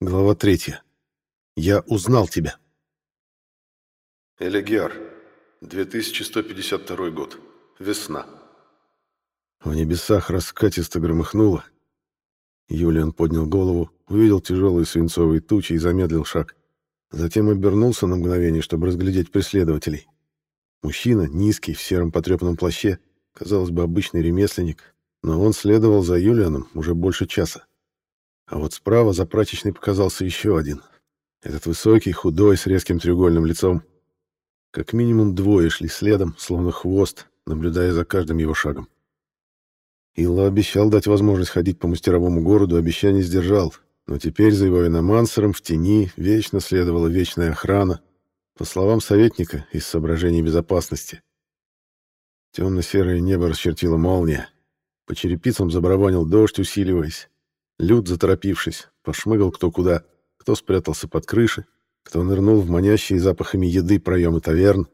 Глава третья. Я узнал тебя. Элегиар. 2152 год. Весна. В небесах раскатисто громыхнуло. Юлиан поднял голову, увидел тяжелые свинцовые тучи и замедлил шаг. Затем обернулся на мгновение, чтобы разглядеть преследователей. Мужчина, низкий, в сером потрепанном плаще, казалось бы, обычный ремесленник, но он следовал за Юлианом уже больше часа. А вот справа за прачечной показался еще один. Этот высокий, худой, с резким треугольным лицом. Как минимум двое шли следом, словно хвост, наблюдая за каждым его шагом. Илла обещал дать возможность ходить по мастеровому городу, обещание сдержал, но теперь за его иномансером в тени вечно следовала вечная охрана, по словам советника, из соображений безопасности. Темно-серое небо расчертила молния. По черепицам забарабанил дождь, усиливаясь. Люд, заторопившись, пошмыгал кто куда, кто спрятался под крыши, кто нырнул в манящие запахами еды проемы таверн.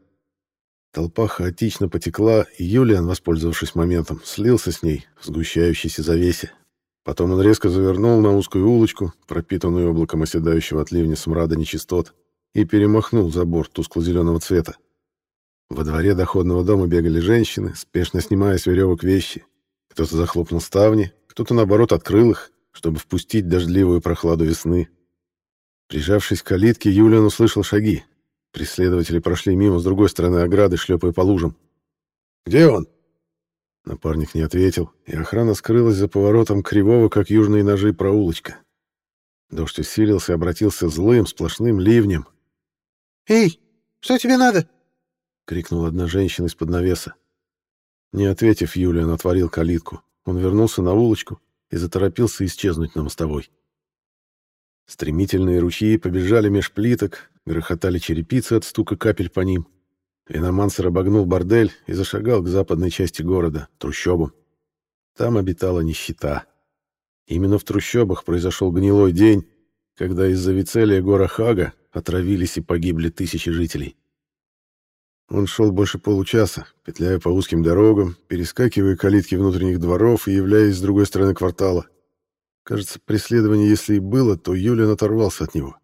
Толпа хаотично потекла, и Юлиан, воспользовавшись моментом, слился с ней в сгущающейся завесе. Потом он резко завернул на узкую улочку, пропитанную облаком оседающего от ливня смрада нечистот, и перемахнул за борт тускло-зеленого цвета. Во дворе доходного дома бегали женщины, спешно снимая с веревок вещи. Кто-то захлопнул ставни, кто-то, наоборот, открыл их, чтобы впустить дождливую прохладу весны. Прижавшись к калитке, Юлиан услышал шаги. Преследователи прошли мимо с другой стороны ограды, шлепая по лужам. «Где он?» Напарник не ответил, и охрана скрылась за поворотом кривого, как южные ножи, проулочка. Дождь усилился и обратился злым, сплошным ливнем. «Эй, что тебе надо?» — крикнула одна женщина из-под навеса. Не ответив, Юлиан отворил калитку. Он вернулся на улочку, и заторопился исчезнуть на мостовой. Стремительные ручьи побежали меж плиток, грохотали черепицы от стука капель по ним. Виномансер обогнул бордель и зашагал к западной части города, трущобам. Там обитала нищета. Именно в трущобах произошел гнилой день, когда из-за Вицелия гора Хага отравились и погибли тысячи жителей. Он шел больше получаса, петляя по узким дорогам, перескакивая калитки внутренних дворов и являясь с другой стороны квартала. Кажется, преследование, если и было, то Юлиан оторвался от него.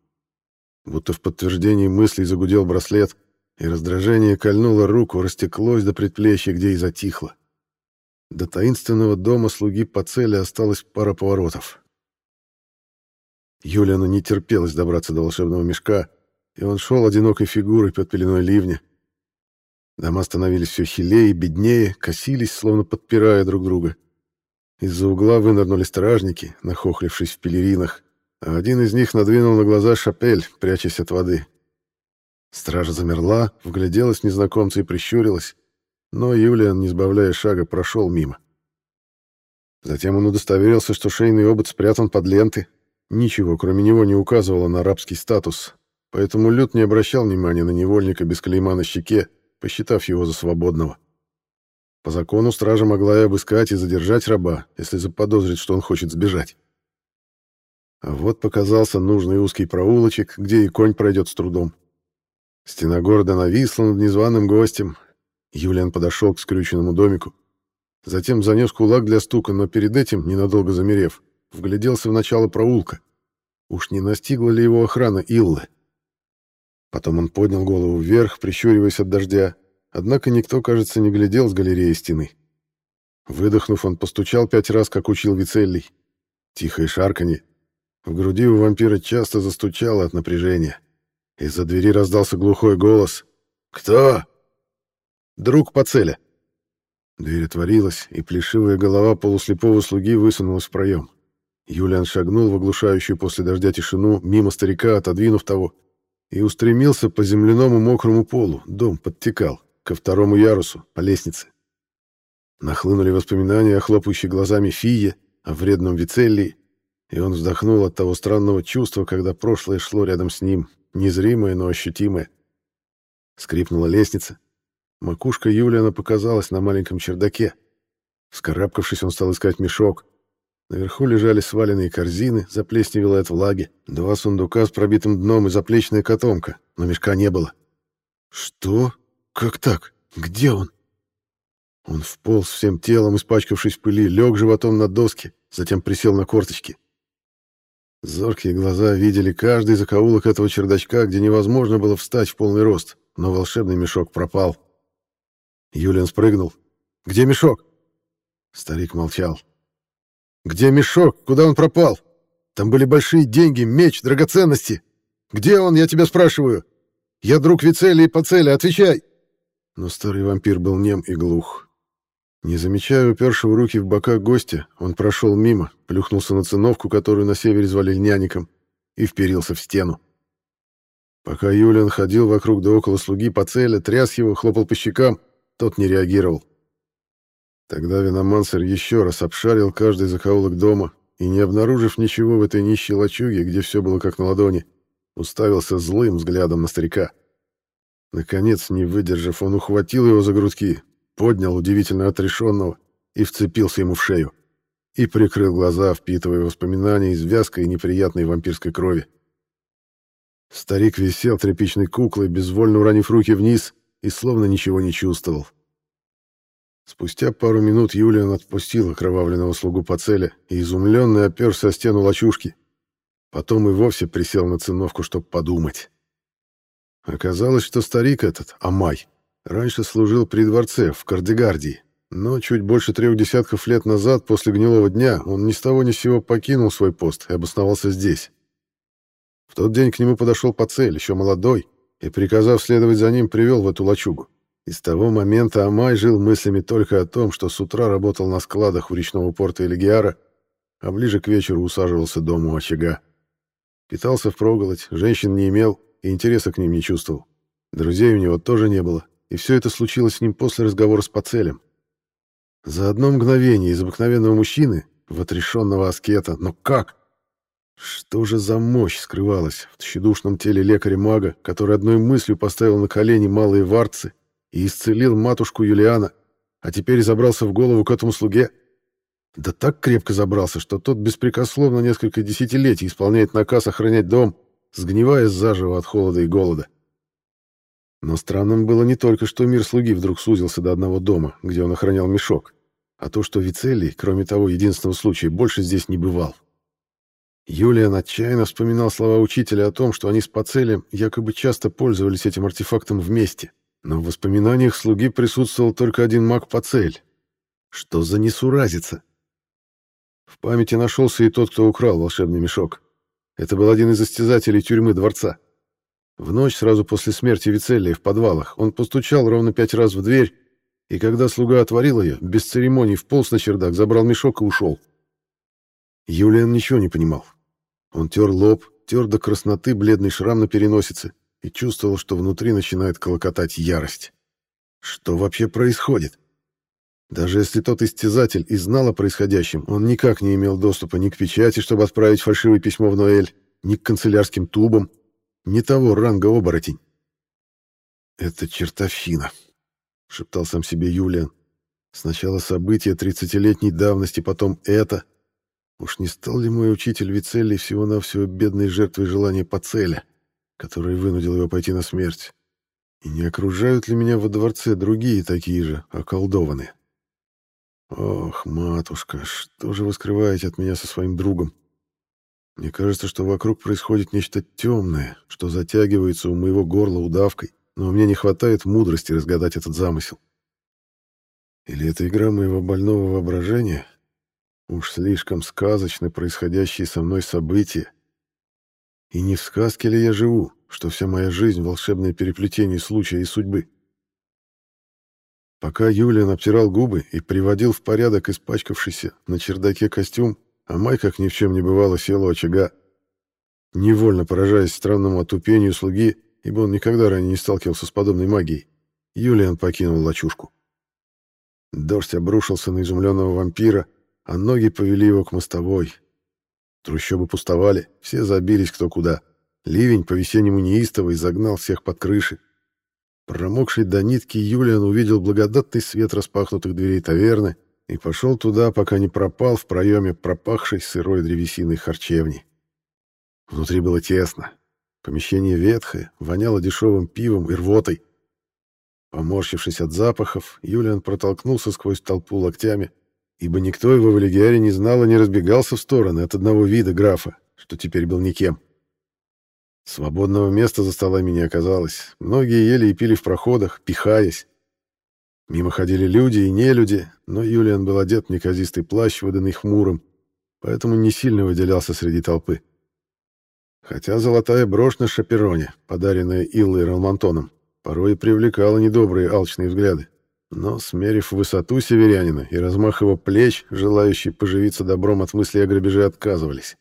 Будто в подтверждении мыслей загудел браслет, и раздражение кольнуло руку, растеклось до предплечья, где и затихло. До таинственного дома слуги по цели осталось пара поворотов. Юлиану не терпелось добраться до волшебного мешка, и он шел одинокой фигурой под пеленой ливня, Дома становились все хилее беднее, косились, словно подпирая друг друга. Из-за угла вынырнули стражники, нахохлившись в пелеринах, а один из них надвинул на глаза шапель, прячась от воды. Стража замерла, вгляделась в незнакомца и прищурилась, но Юлиан, не сбавляя шага, прошел мимо. Затем он удостоверился, что шейный обод спрятан под ленты. Ничего, кроме него, не указывало на арабский статус, поэтому Люд не обращал внимания на невольника без клейма на щеке, посчитав его за свободного. По закону стража могла и обыскать, и задержать раба, если заподозрит, что он хочет сбежать. А вот показался нужный узкий проулочек, где и конь пройдет с трудом. Стена города нависла над незваным гостем. Юлиан подошел к скрюченному домику. Затем занес кулак для стука, но перед этим, ненадолго замерев, вгляделся в начало проулка. Уж не настигла ли его охрана Иллы? Потом он поднял голову вверх, прищуриваясь от дождя, однако никто, кажется, не глядел с галереи стены. Выдохнув, он постучал пять раз, как учил Вицеллий. Тихое шарканье. В груди у вампира часто застучало от напряжения. Из-за двери раздался глухой голос. «Кто?» «Друг по цели». Дверь отворилась, и плешивая голова полуслепого слуги высунулась в проем. Юлиан шагнул в оглушающую после дождя тишину, мимо старика, отодвинув того, и устремился по земляному мокрому полу, дом подтекал, ко второму ярусу, по лестнице. Нахлынули воспоминания о хлопающей глазами Фие, о вредном Вицеллии, и он вздохнул от того странного чувства, когда прошлое шло рядом с ним, незримое, но ощутимое. Скрипнула лестница. Макушка Юлиана показалась на маленьком чердаке. Вскарабкавшись, он стал искать мешок. Наверху лежали сваленные корзины, заплесневело от влаги, два сундука с пробитым дном и заплечная котомка, но мешка не было. «Что? Как так? Где он?» Он вполз всем телом, испачкавшись в пыли, лег животом на доски, затем присел на корточки. Зоркие глаза видели каждый закоулок этого чердачка, где невозможно было встать в полный рост, но волшебный мешок пропал. Юлиан спрыгнул. «Где мешок?» Старик молчал. «Где мешок? Куда он пропал? Там были большие деньги, меч, драгоценности. Где он, я тебя спрашиваю? Я друг Вицели и Пацели, отвечай!» Но старый вампир был нем и глух. Не замечая упершего руки в бока гостя, он прошел мимо, плюхнулся на циновку, которую на севере звали льняником, и вперился в стену. Пока Юлиан ходил вокруг да около слуги Пацеля, тряс его, хлопал по щекам, тот не реагировал. Тогда Виномансер еще раз обшарил каждый закоулок дома и, не обнаружив ничего в этой нищей лачуге, где все было как на ладони, уставился злым взглядом на старика. Наконец, не выдержав, он ухватил его за грудки, поднял удивительно отрешенного и вцепился ему в шею. И прикрыл глаза, впитывая воспоминания из вязкой и неприятной вампирской крови. Старик висел тряпичной куклой, безвольно уронив руки вниз, и словно ничего не чувствовал. Спустя пару минут Юлиан отпустил окровавленного слугу по цели и изумленно оперся о стену лачушки. Потом и вовсе присел на циновку, чтобы подумать. Оказалось, что старик этот, Амай, раньше служил при дворце в Кардегардии, но чуть больше трех десятков лет назад, после гнилого дня, он ни с того ни с сего покинул свой пост и обосновался здесь. В тот день к нему подошел Пацель, еще молодой, и, приказав следовать за ним, привел в эту лачугу. И с того момента Амай жил мыслями только о том, что с утра работал на складах у речного порта Элегиара, а ближе к вечеру усаживался дома у очага. Питался впроголодь, женщин не имел и интереса к ним не чувствовал. Друзей у него тоже не было, и все это случилось с ним после разговора с Пацелем. За одно мгновение из обыкновенного мужчины в отрешенного аскета, но как? Что же за мощь скрывалась в тщедушном теле лекаря-мага, который одной мыслью поставил на колени малые варцы и исцелил матушку Юлиана, а теперь забрался в голову к этому слуге? Да так крепко забрался, что тот беспрекословно несколько десятилетий исполняет наказ охранять дом, сгнивая заживо от холода и голода. Но странным было не только, что мир слуги вдруг сузился до одного дома, где он охранял мешок, а то, что Вицелий, кроме того единственного случая, больше здесь не бывал. Юлиан отчаянно вспоминал слова учителя о том, что они с Пацелем якобы часто пользовались этим артефактом вместе. Но в воспоминаниях слуги присутствовал только один маг Пацель. Что за несуразица? В памяти нашелся и тот, кто украл волшебный мешок. Это был один из истязателей тюрьмы дворца. В ночь сразу после смерти Вицелия в подвалах он постучал ровно пять раз в дверь, и когда слуга отворил ее, без церемоний вполз на чердак, забрал мешок и ушел. Юлиан ничего не понимал. Он тер лоб, тер до красноты бледный шрам на переносице и чувствовал, что внутри начинает колокотать ярость. Что вообще происходит? Даже если тот истязатель и знал о происходящем, он никак не имел доступа ни к печати, чтобы отправить фальшивое письмо в Ноэль, ни к канцелярским тубам, ни того ранга оборотень. «Это чертовщина», — шептал сам себе Юлиан. «Сначала события тридцатилетней давности, потом это. Уж не стал ли мой учитель Вицелли всего-навсего бедной жертвой желания Пацеля, который вынудил его пойти на смерть? И не окружают ли меня во дворце другие такие же, околдованные? Ох, матушка, что же вы скрываете от меня со своим другом? Мне кажется, что вокруг происходит нечто темное, что затягивается у моего горла удавкой, но меня не хватает мудрости разгадать этот замысел. Или это игра моего больного воображения, Уж слишком сказочны происходящие со мной события. И не в сказке ли я живу, что вся моя жизнь — волшебное переплетение случая и судьбы? Пока Юлиан обтирал губы и приводил в порядок испачкавшийся на чердаке костюм, а Май, как ни в чем не бывало, сел у очага, невольно поражаясь странному отупению слуги, ибо он никогда ранее не сталкивался с подобной магией, Юлиан покинул лачушку. Дождь обрушился на изумленного вампира — а ноги повели его к мостовой. Трущобы пустовали, все забились кто куда. Ливень по-весеннему неистовый загнал всех под крыши. Промокший до нитки Юлиан увидел благодатный свет распахнутых дверей таверны и пошел туда, пока не пропал в проеме пропахшей сырой древесиной харчевни. Внутри было тесно. Помещение ветхое, воняло дешевым пивом и рвотой. Поморщившись от запахов, Юлиан протолкнулся сквозь толпу локтями ибо никто его в Элегиаре не знал и не разбегался в стороны от одного вида графа, что теперь был никем. Свободного места за столами не оказалось. Многие ели и пили в проходах, пихаясь. Мимо ходили люди и нелюди, но Юлиан был одет в неказистый плащ, выданный хмурым, поэтому не сильно выделялся среди толпы. Хотя золотая брошь на шапероне, подаренная Иллой Ралмантоном, порой привлекала недобрые алчные взгляды. Но, смерив высоту северянина и размах его плеч, желающие поживиться добром от мысли о грабеже отказывались.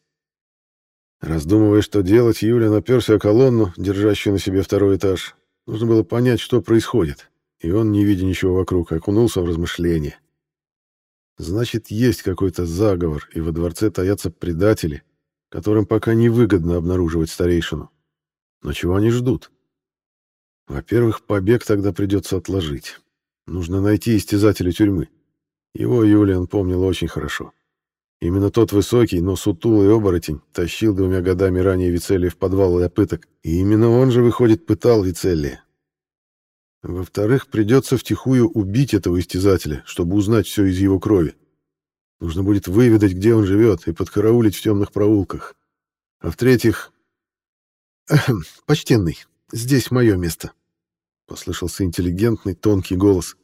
Раздумывая, что делать, Юля наперся о колонну, держащую на себе второй этаж. Нужно было понять, что происходит и он, не видя ничего вокруг, окунулся в размышления. Значит, есть какой-то заговор, и во дворце таятся предатели, которым пока невыгодно обнаруживать старейшину. Но чего они ждут? Во-первых, побег тогда придется отложить. Нужно найти истязателя тюрьмы. Его Юлиан помнил очень хорошо. Именно тот высокий, но сутулый оборотень тащил двумя годами ранее Вицелия в подвал для пыток, и именно он же, выходит, пытал Вицелия. Во-вторых, придется втихую убить этого истязателя, чтобы узнать все из его крови. Нужно будет выведать, где он живет, и подкараулить в темных проулках. А в-третьих... «Почтенный, здесь мое место», — послышался интеллигентный, тонкий голос.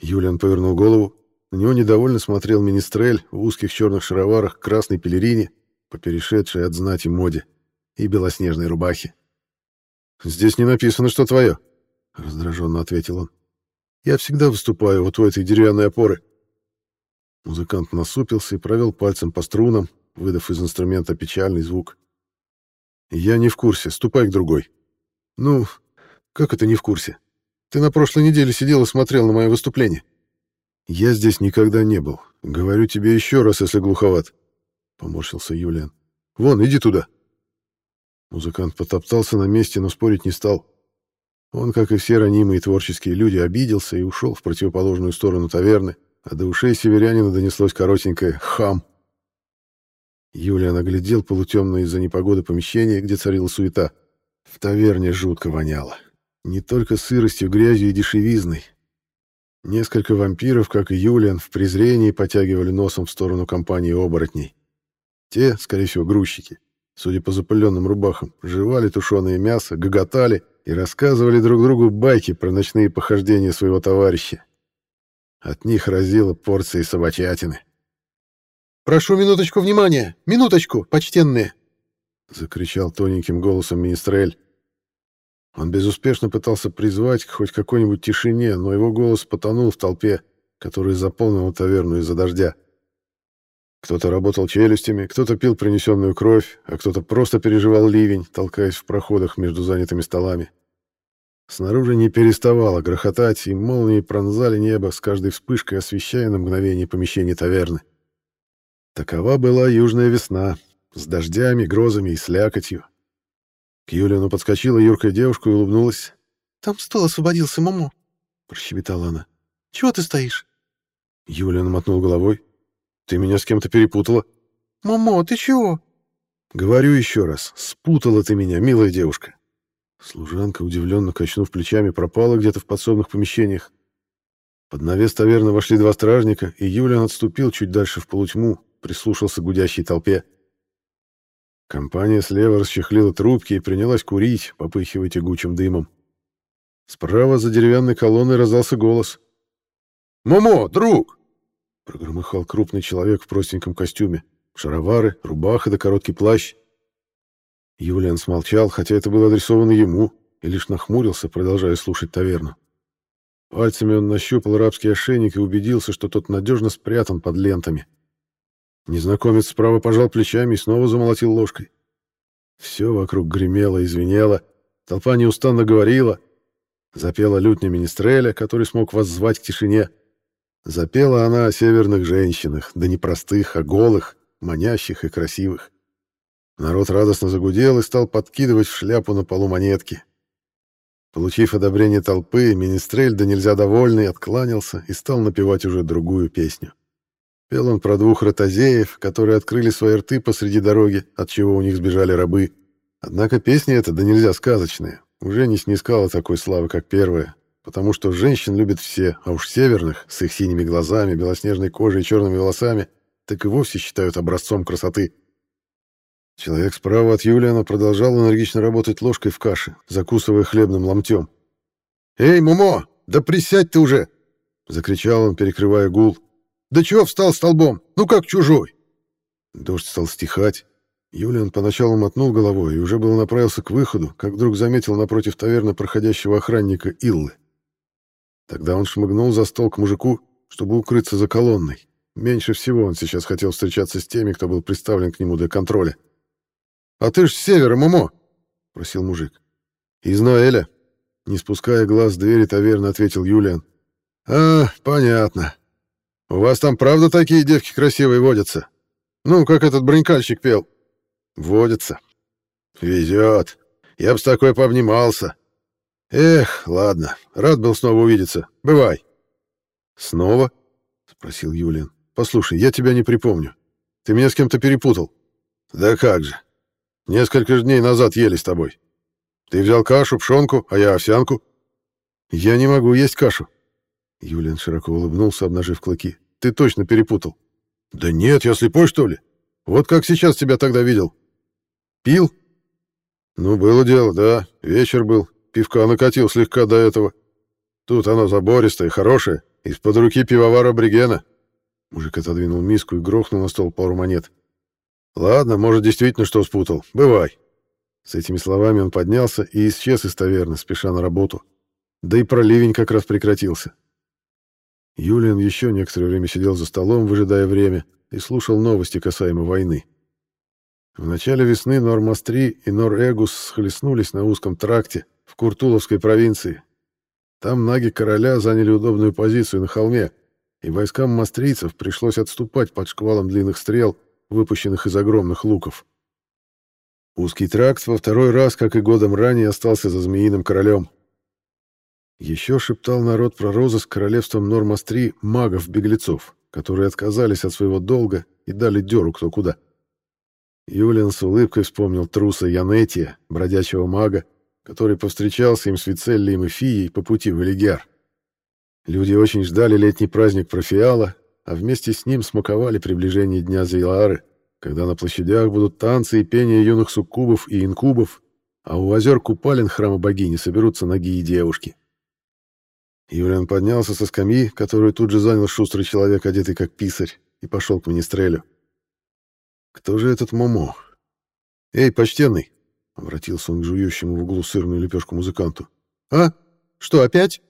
Юлиан повернул голову. На него недовольно смотрел министрель в узких черных шароварах, красной пелерине, поперешедшей от знати моде, и белоснежной рубахе. «Здесь не написано, что твое», — раздраженно ответил он. «Я всегда выступаю вот у этой деревянной опоры». Музыкант насупился и провел пальцем по струнам, выдав из инструмента печальный звук. «Я не в курсе. Ступай к другой». «Ну, как это не в курсе? Ты на прошлой неделе сидел и смотрел на мое выступление». «Я здесь никогда не был. Говорю тебе еще раз, если глуховат», — поморщился Юлиан. «Вон, иди туда». Музыкант потоптался на месте, но спорить не стал. Он, как и все ранимые творческие люди, обиделся и ушел в противоположную сторону таверны, а до ушей северянина донеслось коротенькое «хам». Юлия наглядел полутемное из-за непогоды помещение, где царила суета. В таверне жутко воняло. Не только сыростью, грязью и дешевизной. Несколько вампиров, как и Юлиан, в презрении потягивали носом в сторону компании оборотней. Те, скорее всего, грузчики, судя по запыленным рубахам, жевали тушеное мясо, гоготали — и рассказывали друг другу байки про ночные похождения своего товарища. От них разило порции собачатины. «Прошу минуточку внимания! Минуточку, почтенные!» — закричал тоненьким голосом министрель. Он безуспешно пытался призвать к хоть какой-нибудь тишине, но его голос потонул в толпе, которая заполнила таверну из-за дождя. Кто-то работал челюстями, кто-то пил принесенную кровь, а кто-то просто переживал ливень, толкаясь в проходах между занятыми столами. Снаружи не переставало грохотать, и молнии пронзали небо с каждой вспышкой, освещая на мгновение помещение таверны. Такова была южная весна, с дождями, грозами и слякотью. К Юлиану подскочила юркая девушка и улыбнулась. «Там стол освободился, Момо», — прощебетала она. «Чего ты стоишь?» Юлиан мотнул головой. Ты меня с кем-то перепутала. Момо, ты чего? Говорю еще раз, спутала ты меня, милая девушка. Служанка, удивленно качнув плечами, пропала где-то в подсобных помещениях. Под навес таверны вошли два стражника, и Юлиан отступил чуть дальше в полутьму, прислушался к гудящей толпе. Компания слева расчехлила трубки и принялась курить, попыхивая тягучим дымом. Справа за деревянной колонной раздался голос. «Момо, друг!» Прогромыхал крупный человек в простеньком костюме. Шаровары, рубаха да короткий плащ. Юлиан смолчал, хотя это было адресовано ему, и лишь нахмурился, продолжая слушать таверну. Пальцами он нащупал рабский ошейник и убедился, что тот надежно спрятан под лентами. Незнакомец справа пожал плечами и снова замолотил ложкой. Все вокруг гремело и звенело, толпа неустанно говорила. Запела лютня Министреля, который смог воззвать к тишине — Запела она о северных женщинах, да не простых, а голых, манящих и красивых. Народ радостно загудел и стал подкидывать в шляпу на полу монетки. Получив одобрение толпы, Министрель, да нельзя довольный, откланялся и стал напевать уже другую песню. Пел он про двух ротозеев, которые открыли свои рты посреди дороги, от чего у них сбежали рабы. Однако песня эта, да нельзя сказочная, уже не снискала такой славы, как первая, потому что женщин любят все, а уж северных, с их синими глазами, белоснежной кожей и черными волосами, так и вовсе считают образцом красоты. Человек справа от Юлиана продолжал энергично работать ложкой в каше, закусывая хлебным ломтем. «Эй, Мумо, да присядь ты уже!» — закричал он, перекрывая гул. «Да чего встал столбом? Ну как чужой?» Дождь стал стихать. Юлиан поначалу мотнул головой и уже было направился к выходу, как вдруг заметил напротив таверны проходящего охранника Иллы. Тогда он шмыгнул за стол к мужику, чтобы укрыться за колонной. Меньше всего он сейчас хотел встречаться с теми, кто был приставлен к нему для контроля. «А ты ж с севера, Момо!» — спросил мужик. «Из Ноэля», — не спуская глаз с двери таверны, ответил Юлиан. «А, понятно. У вас там правда такие девки красивые водятся? Ну, как этот бронькальщик пел?» «Водятся. Везет. Я бы с такой пообнимался. Эх, ладно, рад был снова увидеться. Бывай». «Снова?» — спросил Юлиан. «Послушай, я тебя не припомню. Ты меня с кем-то перепутал». «Да как же. Несколько дней назад ели с тобой. Ты взял кашу, пшенку, а я овсянку. Я не могу есть кашу. Юлиан широко улыбнулся, обнажив клыки. Ты точно перепутал. Да нет, я слепой, что ли? Вот как сейчас тебя тогда видел. Пил? Ну, было дело, да. Вечер был. Пивка накатил слегка до этого. Тут оно забористое, хорошее. Из-под руки пивовара Бригена. Мужик отодвинул миску и грохнул на стол пару монет. Ладно, может, действительно что спутал. Бывай. С этими словами он поднялся и исчез из таверны, спеша на работу. Да и проливень как раз прекратился. Юлиан еще некоторое время сидел за столом, выжидая время, и слушал новости касаемо войны. В начале весны Нормастри и Нор-Эгус схлестнулись на узком тракте в Куртуловской провинции. Там наги короля заняли удобную позицию на холме, и войскам мастрийцев пришлось отступать под шквалом длинных стрел, выпущенных из огромных луков. Узкий тракт во второй раз, как и годом ранее, остался за Змеиным королем. Еще шептал народ про розыск королевством Нормастри магов-беглецов, которые отказались от своего долга и дали дёру кто куда. Юлиан с улыбкой вспомнил труса Янетия, бродячего мага, который повстречался им с Вицеллием и Фией по пути в Элигиар. Люди очень ждали летний праздник Профиала, а вместе с ним смаковали приближение Дня Зейлары, когда на площадях будут танцы и пение юных суккубов и инкубов, а у озер Купалин храма богини соберутся нагие девушки. Юлиан поднялся со скамьи, которую тут же занял шустрый человек, одетый как писарь, и пошел к менестрелю. «Кто же этот Момо?» «Эй, почтенный!» — обратился он к жующему в углу сырную лепешку музыканту. «А? Что, опять?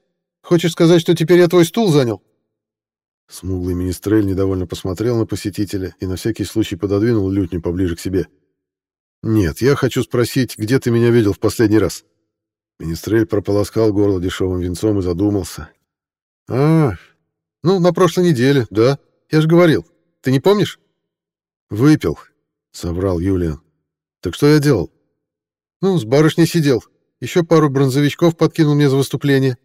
Хочешь сказать, что теперь я твой стул занял?» Смуглый министрель недовольно посмотрел на посетителя и на всякий случай пододвинул лютню поближе к себе. «Нет, я хочу спросить, где ты меня видел в последний раз?» Министрель прополоскал горло дешевым венцом и задумался. «А, ну, на прошлой неделе, да. Я же говорил. Ты не помнишь?» «Выпил», — соврал Юлиан. «Так что я делал?» «Ну, с барышней сидел. Еще пару бронзовичков подкинул мне за выступление.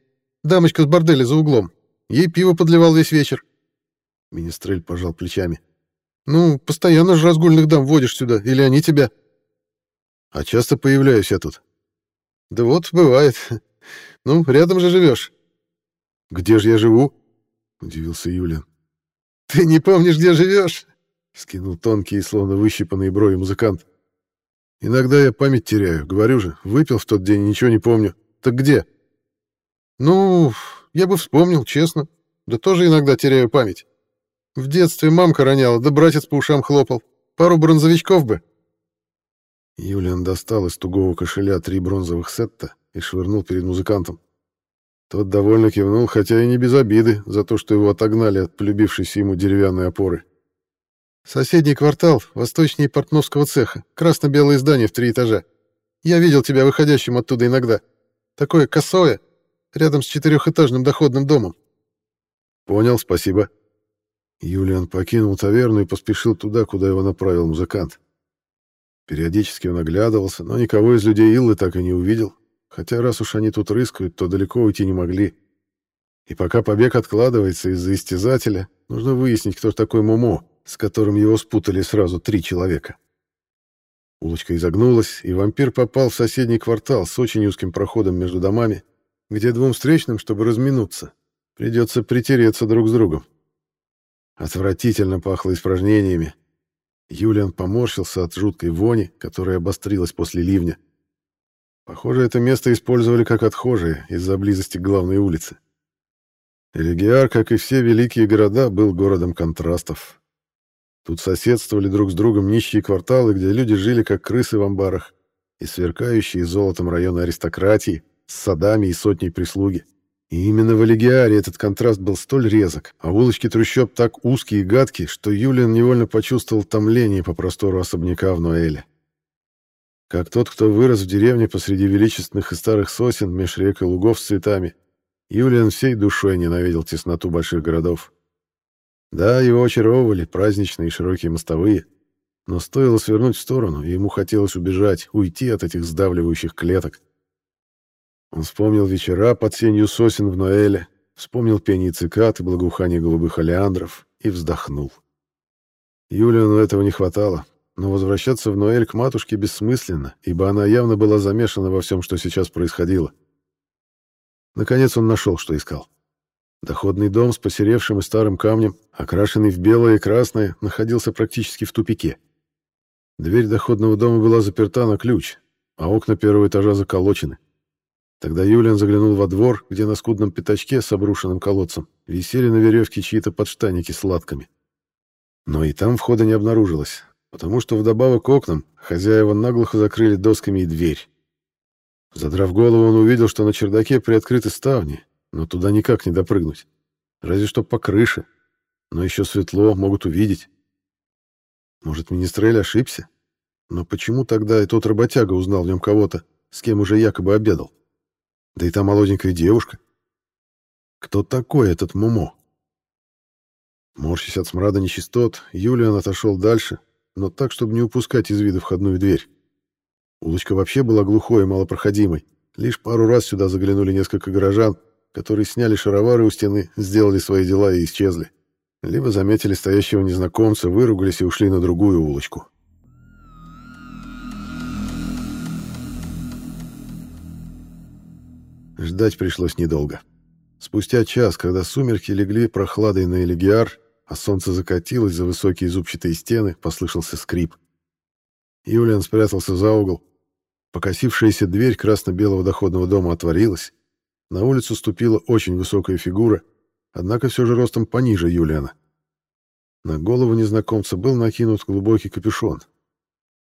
Дамочка с борделя за углом. Ей пиво подливал весь вечер. Министрель пожал плечами. «Ну, постоянно же разгульных дам водишь сюда, или они тебя?» «А часто появляюсь я тут?» «Да вот, бывает. Ну, рядом же живешь». «Где же я живу?» — удивился Юлиан. «Ты не помнишь, где живешь?» — скинул тонкие, словно выщипанные брови музыкант. «Иногда я память теряю, говорю же, выпил в тот день, ничего не помню. Так где?» «Ну, я бы вспомнил, честно. Да тоже иногда теряю память. В детстве мамка роняла, да братец по ушам хлопал. Пару бронзовичков бы. Юлиан достал из тугого кошеля три бронзовых сетта и швырнул перед музыкантом. Тот довольно кивнул, хотя и не без обиды, за то, что его отогнали от полюбившейся ему деревянной опоры. «Соседний квартал, восточнее портновского цеха, красно-белое здание в три этажа. Я видел тебя выходящим оттуда иногда. Такое косое, рядом с четырехэтажным доходным домом». «Понял, спасибо», Юлиан покинул таверну и поспешил туда, куда его направил музыкант. Периодически он оглядывался, но никого из людей Иллы так и не увидел, хотя раз уж они тут рыскают, то далеко уйти не могли. И пока побег откладывается из-за истязателя, нужно выяснить, кто такой Момо, с которым его спутали сразу три человека. Улочка изогнулась, и вампир попал в соседний квартал с очень узким проходом между домами, где двум встречным, чтобы разминуться, придется притереться друг с другом. Отвратительно пахло испражнениями. Юлиан поморщился от жуткой вони, которая обострилась после ливня. Похоже, это место использовали как отхожее из-за близости к главной улице. Элегиар, как и все великие города, был городом контрастов. Тут соседствовали друг с другом нищие кварталы, где люди жили как крысы в амбарах, и сверкающие золотом районы аристократии с садами и сотней прислуги. И именно в Элегиаре этот контраст был столь резок, а улочки трущоб так узкие и гадкие, что Юлиан невольно почувствовал томление по простору особняка в Ноэле. Как тот, кто вырос в деревне посреди величественных и старых сосен меж рек и лугов с цветами, Юлиан всей душой ненавидел тесноту больших городов. Да, его очаровывали праздничные широкие мостовые, но стоило свернуть в сторону, и ему хотелось убежать, уйти от этих сдавливающих клеток. Он вспомнил вечера под сенью сосен в Ноэле, вспомнил пение цикад и благоухание голубых олеандров и вздохнул. Юлиану этого не хватало, но возвращаться в Ноэль к матушке бессмысленно, ибо она явно была замешана во всем, что сейчас происходило. Наконец он нашел, что искал. Доходный дом с посеревшим и старым камнем, окрашенный в белое и красное, находился практически в тупике. Дверь доходного дома была заперта на ключ, а окна первого этажа заколочены. Тогда Юлиан заглянул во двор, где на скудном пятачке с обрушенным колодцем висели на веревке чьи-то подштанники с латками. Но и там входа не обнаружилось, потому что вдобавок к окнам хозяева наглухо закрыли досками и дверь. Задрав голову, он увидел, что на чердаке приоткрыты ставни, но туда никак не допрыгнуть. Разве что по крыше. Но еще светло, могут увидеть. Может, Министрель ошибся? Но почему тогда и тот работяга узнал в нем кого-то, с кем уже якобы обедал? Да и та молоденькая девушка. Кто такой этот Мумо? Морщись от смрада нечистот, Юлиан отошел дальше, но так, чтобы не упускать из вида входную дверь. Улочка вообще была глухой и малопроходимой. Лишь пару раз сюда заглянули несколько горожан, которые сняли шаровары у стены, сделали свои дела и исчезли. Либо заметили стоящего незнакомца, выругались и ушли на другую улочку. Ждать пришлось недолго. Спустя час, когда сумерки легли прохладой на Элегиар, а солнце закатилось за высокие зубчатые стены, послышался скрип. Юлиан спрятался за угол. Покосившаяся дверь красно-белого доходного дома отворилась. На улицу ступила очень высокая фигура, однако все же ростом пониже Юлиана. На голову незнакомца был накинут глубокий капюшон,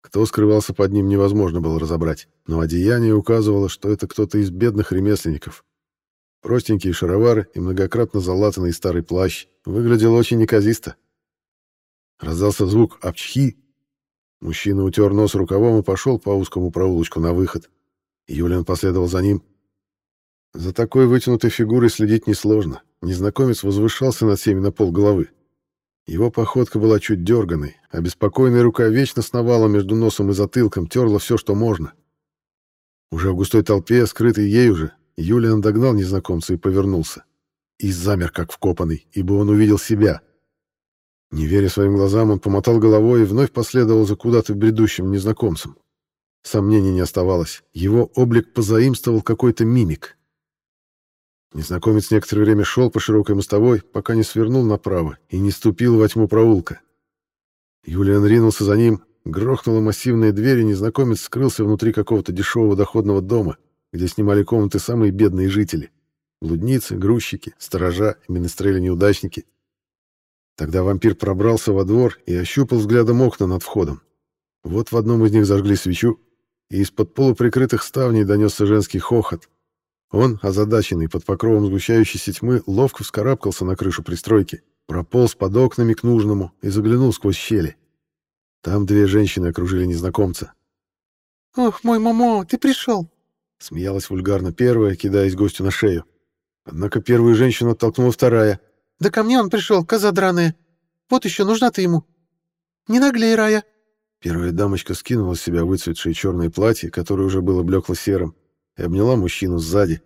кто скрывался под ним, невозможно было разобрать, но одеяние указывало, что это кто-то из бедных ремесленников. Простенькие шаровары и многократно залатанный старый плащ выглядел очень неказисто. Раздался звук «Апчхи». Мужчина утер нос рукавом и пошел по узкому проулочку на выход. Юлиан последовал за ним. За такой вытянутой фигурой следить несложно. Незнакомец возвышался над всеми на пол головы. Его походка была чуть дерганой, а беспокойная рука вечно сновала между носом и затылком, терла все, что можно. Уже в густой толпе, скрытой ею же, Юлиан догнал незнакомца и повернулся. И замер, как вкопанный, ибо он увидел себя. Не веря своим глазам, он помотал головой и вновь последовал за куда-то бредущим незнакомцем. Сомнений не оставалось. Его облик позаимствовал какой-то мимик. Незнакомец некоторое время шел по широкой мостовой, пока не свернул направо и не ступил во тьму проулка. Юлиан ринулся за ним, грохнула массивная дверь, и незнакомец скрылся внутри какого-то дешевого доходного дома, где снимали комнаты самые бедные жители. Блудницы, грузчики, сторожа и менестрели-неудачники. Тогда вампир пробрался во двор и ощупал взглядом окна над входом. Вот в одном из них зажгли свечу, и из-под полуприкрытых ставней донесся женский хохот, он, озадаченный под покровом сгущающейся тьмы, ловко вскарабкался на крышу пристройки, прополз под окнами к нужному и заглянул сквозь щели. Там две женщины окружили незнакомца. «Ох, мой мамо, ты пришел!» Смеялась вульгарно первая, кидаясь гостю на шею. Однако первую женщину оттолкнула вторая. «Да ко мне он пришел, коза драная. Вот еще нужна ты ему. Не наглей, Рая!» Первая дамочка скинула с себя выцветшее черное платье, которое уже было блекло серым, и обняла мужчину сзади.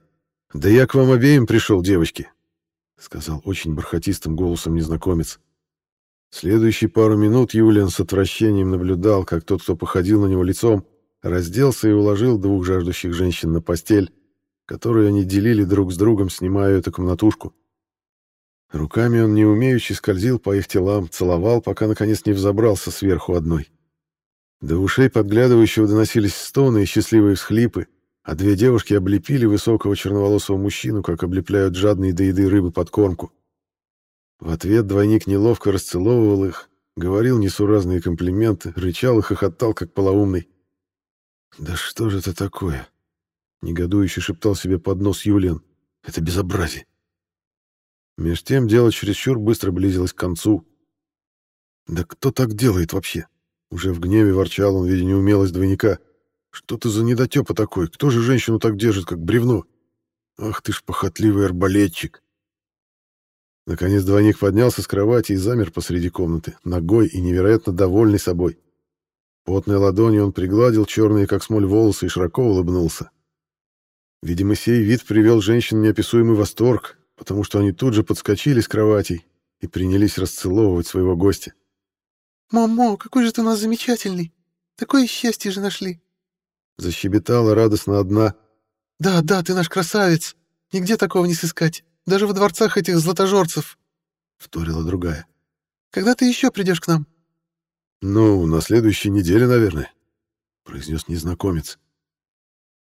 «Да я к вам обеим пришел, девочки», — сказал очень бархатистым голосом незнакомец. Следующие пару минут Юлиан с отвращением наблюдал, как тот, кто походил на него лицом, разделся и уложил двух жаждущих женщин на постель, которую они делили друг с другом, снимая эту комнатушку. Руками он неумеючи скользил по их телам, целовал, пока наконец не взобрался сверху одной. До ушей подглядывающего доносились стоны и счастливые всхлипы, а две девушки облепили высокого черноволосого мужчину, как облепляют жадные до еды рыбы подкормку. В ответ двойник неловко расцеловывал их, говорил несуразные комплименты, рычал и хохотал, как полоумный. «Да что же это такое?» — негодующе шептал себе под нос Юлиан. «Это безобразие!» Меж тем дело чересчур быстро близилось к концу. «Да кто так делает вообще?» Уже в гневе ворчал он, видя неумелость двойника. «Что ты за недотепа такой? Кто же женщину так держит, как бревно? Ах ты ж похотливый арбалетчик!» Наконец двойник поднялся с кровати и замер посреди комнаты, ногой и невероятно довольный собой. Потной ладонью он пригладил черные, как смоль, волосы и широко улыбнулся. Видимо, сей вид привел женщин неописуемый восторг, потому что они тут же подскочили с кроватей и принялись расцеловывать своего гостя. «Мамо, какой же ты у нас замечательный! Такое счастье же нашли!» Защебетала радостно одна. «Да, да, ты наш красавец! Нигде такого не сыскать, даже во дворцах этих златожорцев!» Вторила другая. «Когда ты еще придешь к нам?» «Ну, на следующей неделе, наверное», — произнес незнакомец.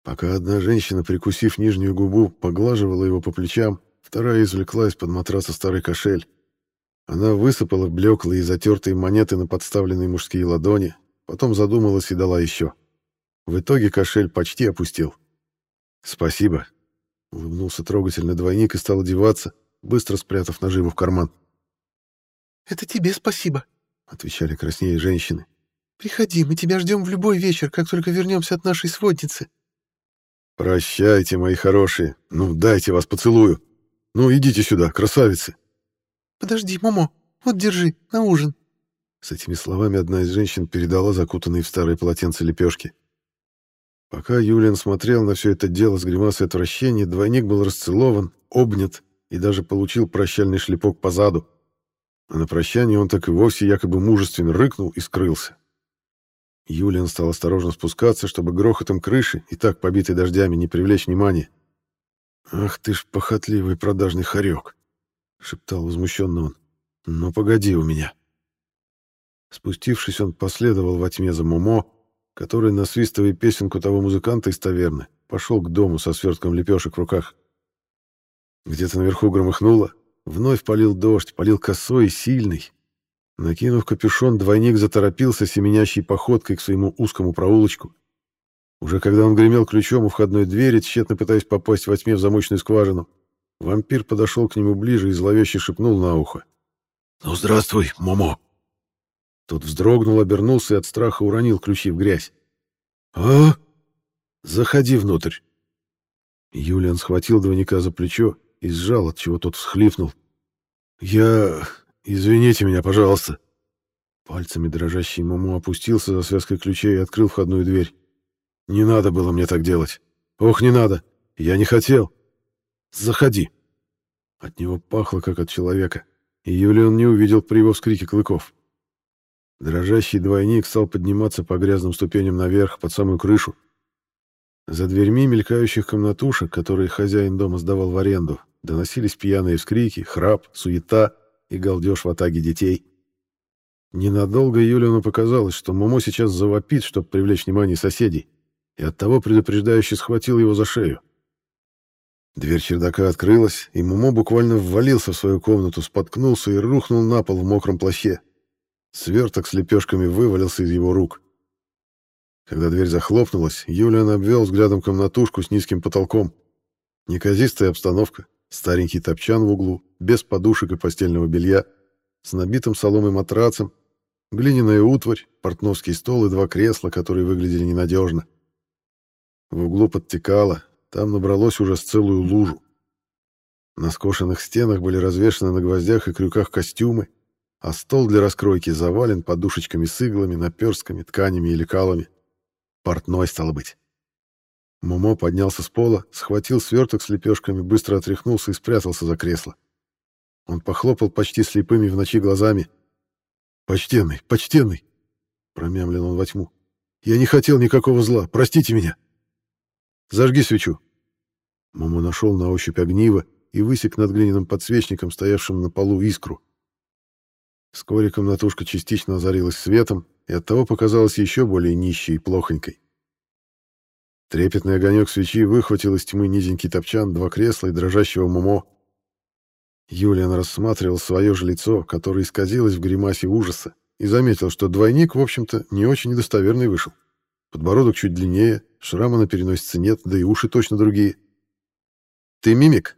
Пока одна женщина, прикусив нижнюю губу, поглаживала его по плечам, вторая извлекла из-под матраса старый кошель. Она высыпала блеклые и затертые монеты на подставленные мужские ладони, потом задумалась и дала еще. В итоге кошель почти опустил. «Спасибо», — улыбнулся трогательно двойник и стал одеваться, быстро спрятав наживу в карман. «Это тебе спасибо», — отвечали краснее женщины. «Приходи, мы тебя ждем в любой вечер, как только вернемся от нашей сводницы». «Прощайте, мои хорошие. Ну, дайте вас поцелую. Ну, идите сюда, красавицы». «Подожди, Момо, вот держи, на ужин». С этими словами одна из женщин передала закутанные в старое полотенце лепешки. Пока Юлиан смотрел на все это дело с гримасой отвращения, двойник был расцелован, обнят и даже получил прощальный шлепок по заду. А на прощание он так и вовсе якобы мужественно рыкнул и скрылся. Юлиан стал осторожно спускаться, чтобы грохотом крыши, и так побитой дождями, не привлечь внимания. «Ах ты ж похотливый продажный хорек!» — шептал возмущенно он. «Ну, погоди у меня». Спустившись, он последовал во тьме за Момо, который, насвистывая песенку того музыканта из таверны, пошел к дому со свертком лепешек в руках. Где-то наверху громыхнуло, вновь полил дождь, полил косой и сильный. Накинув капюшон, двойник заторопился семенящей походкой к своему узкому проулочку. Уже когда он гремел ключом у входной двери, тщетно пытаясь попасть во тьме в замочную скважину, вампир подошел к нему ближе и зловеще шепнул на ухо. «Ну, здравствуй, Момо!» Тот вздрогнул, обернулся и от страха уронил ключи в грязь. «А? Заходи внутрь!» Юлиан схватил двойника за плечо и сжал, от чего тот всхлипнул. «Я... Извините меня, пожалуйста!» Пальцами дрожащий Мому опустился за связкой ключей и открыл входную дверь. «Не надо было мне так делать. Ох, не надо! Я не хотел! Заходи!» От него пахло, как от человека, и Юлиан не увидел при его вскрике клыков. Дрожащий двойник стал подниматься по грязным ступеням наверх, под самую крышу. За дверьми мелькающих комнатушек, которые хозяин дома сдавал в аренду, доносились пьяные вскрики, храп, суета и галдеж ватаги детей. Ненадолго Юлиану показалось, что Момо сейчас завопит, чтобы привлечь внимание соседей, и оттого предупреждающе схватил его за шею. Дверь чердака открылась, и Момо буквально ввалился в свою комнату, споткнулся и рухнул на пол в мокром плаще. Сверток с лепешками вывалился из его рук. Когда дверь захлопнулась, Юлиан обвел взглядом комнатушку с низким потолком. Неказистая обстановка, старенький топчан в углу, без подушек и постельного белья, с набитым соломой матрацем, глиняная утварь, портновский стол и два кресла, которые выглядели ненадежно. В углу подтекало, там набралось уже с целую лужу. На скошенных стенах были развешаны на гвоздях и крюках костюмы, а стол для раскройки завален подушечками с иглами, наперстками, тканями и лекалами. Портной, стало быть. Момо поднялся с пола, схватил сверток с лепешками, быстро отряхнулся и спрятался за кресло. Он похлопал почти слепыми в ночи глазами. «Почтенный, почтенный!» — промямлил он во тьму. «Я не хотел никакого зла, простите меня!» «Зажги свечу!» Момо нашел на ощупь огниво и высек над глиняным подсвечником, стоявшим на полу, искру. Вскоре комнатушка частично озарилась светом, и оттого показалась еще более нищей и плохонькой. Трепетный огонек свечи выхватил из тьмы низенький топчан, два кресла и дрожащего Момо. Юлиан рассматривал свое же лицо, которое исказилось в гримасе ужаса, и заметил, что двойник, в общем-то, не очень недостоверный вышел. Подбородок чуть длиннее, шрама на переносице нет, да и уши точно другие. «Ты мимик?»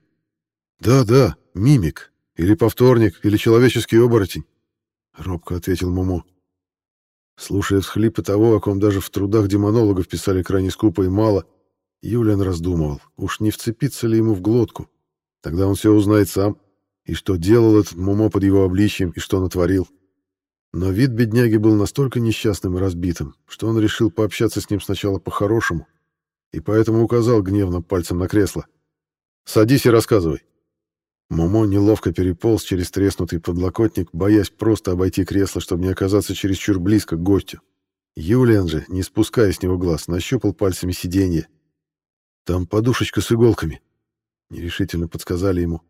«Да, да, мимик. Или повторник, или человеческий оборотень», — робко ответил Момо. Слушая всхлипы того, о ком даже в трудах демонологов писали крайне скупо и мало, Юлиан раздумывал, уж не вцепиться ли ему в глотку. Тогда он все узнает сам, и что делал этот Момо под его обличием, и что натворил. Но вид бедняги был настолько несчастным и разбитым, что он решил пообщаться с ним сначала по-хорошему, и поэтому указал гневно пальцем на кресло. «Садись и рассказывай». Момо неловко переполз через треснутый подлокотник, боясь просто обойти кресло, чтобы не оказаться чересчур близко к гостю. Юлиан же, не спуская с него глаз, нащупал пальцами сиденье. «Там подушечка с иголками», — нерешительно подсказали ему.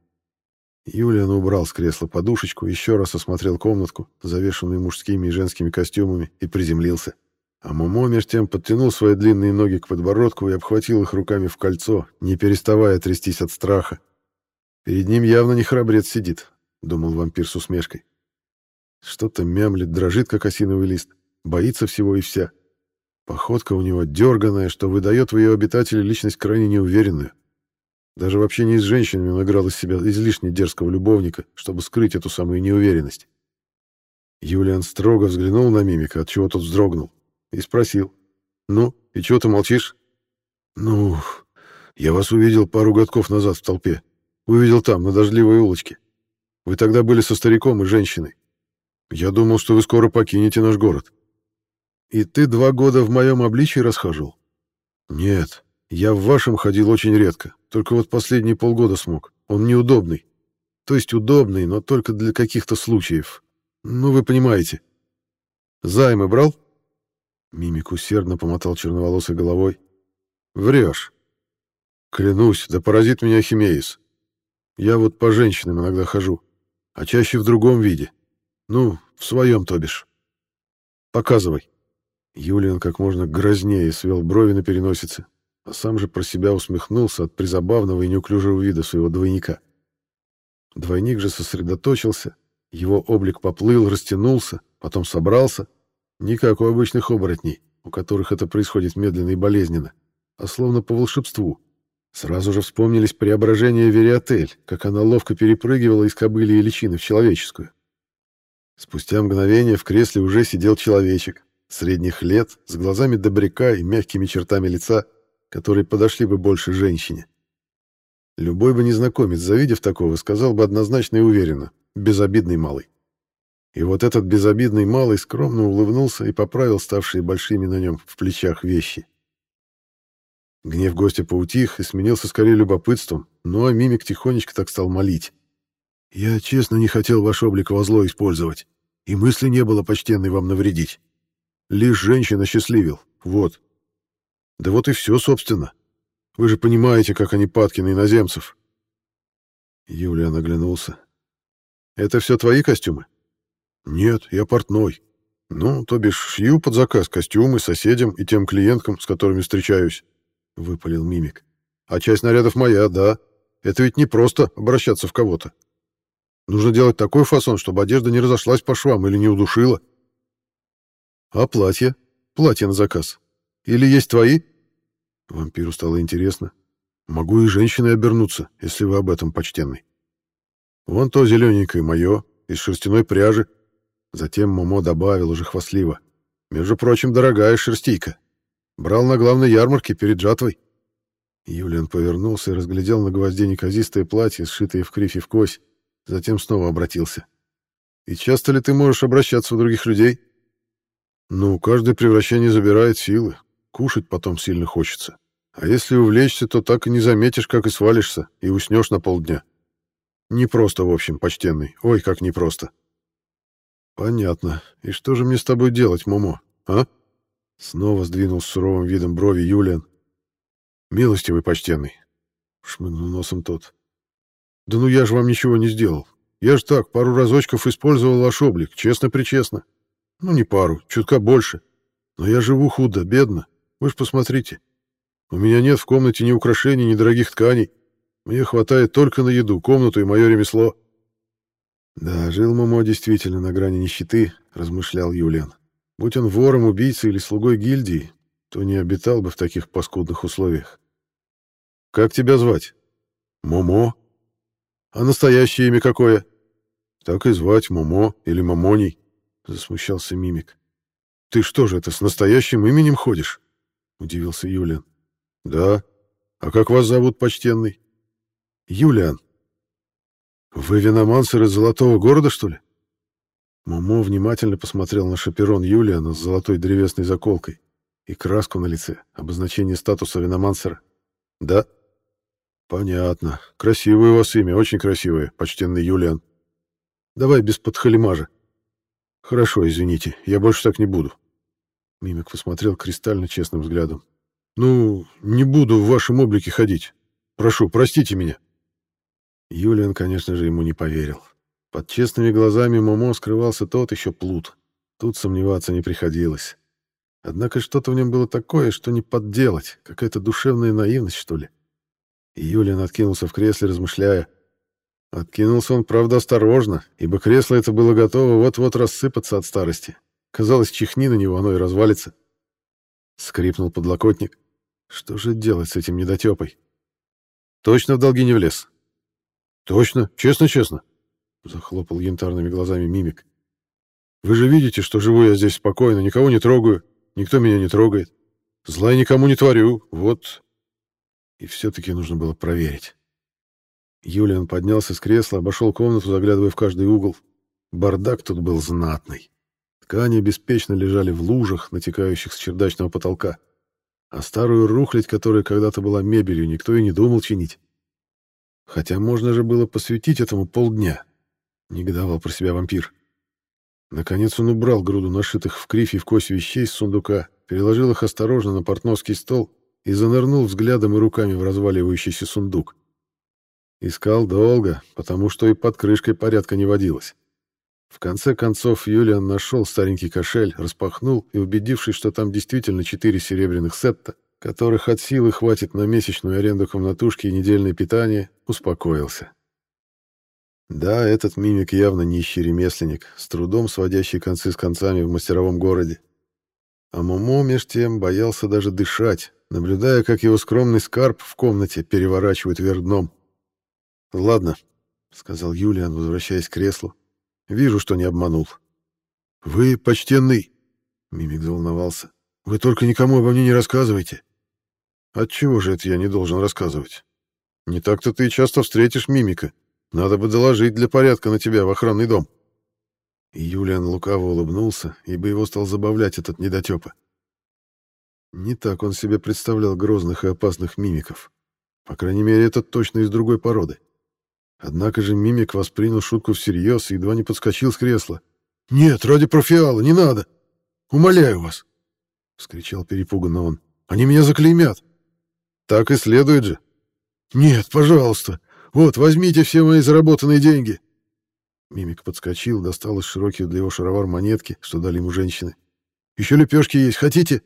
Юлиан убрал с кресла подушечку, еще раз осмотрел комнатку, завешенную мужскими и женскими костюмами, и приземлился. А Момо меж тем подтянул свои длинные ноги к подбородку и обхватил их руками в кольцо, не переставая трястись от страха. Перед ним явно не храбрец сидит, думал вампир с усмешкой. Что-то мямлет, дрожит, как осиновый лист, боится всего и вся. Походка у него дерганая, что выдает в ее обитателе личность крайне неуверенную. Даже в общении с женщинами он играл из себя излишне дерзкого любовника, чтобы скрыть эту самую неуверенность. Юлиан строго взглянул на мимика, от чего тот вздрогнул, и спросил. «Ну, и чего ты молчишь?» «Ну, я вас увидел пару годков назад в толпе. Увидел там, на дождливой улочке. Вы тогда были со стариком и женщиной. Я думал, что вы скоро покинете наш город. И ты два года в моем обличии расхаживал? Нет, я в вашем ходил очень редко, только вот последние полгода смог. Он неудобный. То есть удобный, но только для каких-то случаев. Ну, вы понимаете. Займы брал? Мимик усердно помотал черноволосой головой. Врешь. Клянусь, да поразит меня Химеис. Я вот по женщинам иногда хожу, а чаще в другом виде. Ну, в своем, то бишь. Показывай. Юлиан как можно грознее свел брови на переносице, а сам же про себя усмехнулся от призабавного и неуклюжего вида своего двойника. Двойник же сосредоточился, его облик поплыл, растянулся, потом собрался, не как у обычных оборотней, у которых это происходит медленно и болезненно, а словно по волшебству. Сразу же вспомнились преображения Вериотель, как она ловко перепрыгивала из кобыли и личины в человеческую. Спустя мгновение в кресле уже сидел человечек, средних лет, с глазами добряка и мягкими чертами лица, которые подошли бы больше женщине. Любой бы незнакомец, завидев такого, сказал бы однозначно и уверенно «безобидный малый». И вот этот безобидный малый скромно улыбнулся и поправил ставшие большими на нем в плечах вещи. Гнев гостя поутих и сменился скорее любопытством, а мимик тихонечко так стал молить. «Я честно не хотел ваш облик во зло использовать, и мысли не было почтенной вам навредить. Лишь женщина счастливил, вот. Да вот и все, собственно. Вы же понимаете, как они падки на иноземцев». Юлия наглянулся. «Это все твои костюмы?» «Нет, я портной. Ну, то бишь шью под заказ костюмы соседям и тем клиенткам, с которыми встречаюсь. — выпалил мимик. «А часть нарядов моя, да. Это ведь не просто обращаться в кого-то. Нужно делать такой фасон, чтобы одежда не разошлась по швам или не удушила». «А платье? Платье на заказ. Или есть твои?» Вампиру стало интересно. «Могу и женщиной обернуться, если вы об этом, почтенный. Вон то зелененькое мое, из шерстяной пряжи». Затем Момо добавил уже хвастливо. «Между прочим, дорогая шерстяйка. Брал на главной ярмарке перед жатвой. Юлиан повернулся и разглядел на гвозде неказистое платье, сшитое вкривь и вкось, затем снова обратился. «И часто ли ты можешь обращаться в других людей?» «Ну, каждое превращение забирает силы. Кушать потом сильно хочется. А если увлечься, то так и не заметишь, как и свалишься, и уснешь на полдня. Непросто, в общем, почтенный. Ой, как непросто». «Понятно. И что же мне с тобой делать, Момо, а?» Снова сдвинул с суровым видом брови Юлиан. «Милостивый почтенный!» — шмыгнул носом тот. Да ну я же вам ничего не сделал. Я же так, пару разочков использовал ваш облик, честно-пречестно. Ну, не пару, чутка больше. Но я живу худо, бедно. Вы ж посмотрите. У меня нет в комнате ни украшений, ни дорогих тканей. Мне хватает только на еду, комнату и мое ремесло. Да, жил Момо действительно на грани нищеты, размышлял Юлиан. Будь он вором, убийцей или слугой гильдии, то не обитал бы в таких паскудных условиях. Как тебя звать? Момо. А настоящее имя какое? Так и звать Момо или Момоний, засмущался мимик. Ты что же это с настоящим именем ходишь? удивился Юлиан. Да. А как вас зовут, почтенный? Юлиан. Вы виномансер из Золотого города, что ли? Момо внимательно посмотрел на шаперон Юлиана с золотой древесной заколкой и краску на лице, обозначение статуса виномансера. Да. Понятно. Красивое у вас имя, очень красивое, почтенный Юлиан. Давай без подхалимажа. Хорошо, извините, я больше так не буду. Мимик посмотрел кристально честным взглядом. Ну, не буду в вашем облике ходить. Прошу, простите меня. Юлиан, конечно же, ему не поверил. Под честными глазами Момо скрывался тот еще плут. Тут сомневаться не приходилось. Однако что-то в нем было такое, что не подделать, какая-то душевная наивность, что ли. И Юлиан откинулся в кресле, размышляя. Откинулся он, правда, осторожно, ибо кресло это было готово вот-вот рассыпаться от старости. Казалось, чихни на него, оно и развалится. Скрипнул подлокотник. Что же делать с этим недотепой? Точно в долги не влез? Точно, честно-честно, захлопал янтарными глазами мимик. Вы же видите, что живу я здесь спокойно, никого не трогаю, никто меня не трогает. Зла я никому не творю, вот. И все-таки нужно было проверить. Юлиан поднялся с кресла, обошел комнату, заглядывая в каждый угол. Бардак тут был знатный. Ткани беспечно лежали в лужах, натекающих с чердачного потолка. А старую рухлядь, которая когда-то была мебелью, никто и не думал чинить. Хотя можно же было посвятить этому полдня. Негодовал про себя вампир. Наконец он убрал груду нашитых в крифе в кость вещей с сундука, переложил их осторожно на портновский стол и занырнул взглядом и руками в разваливающийся сундук. Искал долго, потому что и под крышкой порядка не водилось. В конце концов Юлиан нашел старенький кошель, распахнул и, убедившись, что там действительно четыре серебряных сетта, которых от силы хватит на месячную аренду комнатушки и недельное питание, успокоился. Да, этот мимик явно нищий ремесленник, с трудом сводящий концы с концами в мастеровом городе. А Момо меж тем боялся даже дышать, наблюдая, как его скромный скарб в комнате переворачивают вверх дном. «Ладно», — сказал Юлиан, возвращаясь к креслу. «Вижу, что не обманул». «Вы почтенный», — мимик заволновался. «Вы только никому обо мне не рассказывайте. Отчего же это я не должен рассказывать? Не так-то ты часто встретишь мимика. Надо бы доложить для порядка на тебя в охранный дом. Юлиан лукаво улыбнулся, ибо его стал забавлять этот недотепа. Не так он себе представлял грозных и опасных мимиков. По крайней мере, этот точно из другой породы. Однако же мимик воспринял шутку всерьез и едва не подскочил с кресла. «Нет, ради профиала, не надо! Умоляю вас!» — вскричал перепуганно он. «Они меня заклеймят!» Так и следует же. Нет, пожалуйста. Вот, возьмите все мои заработанные деньги. Мимик подскочил, достал из широких для его шаровар монетки, что дали ему женщины. Еще лепешки есть, хотите?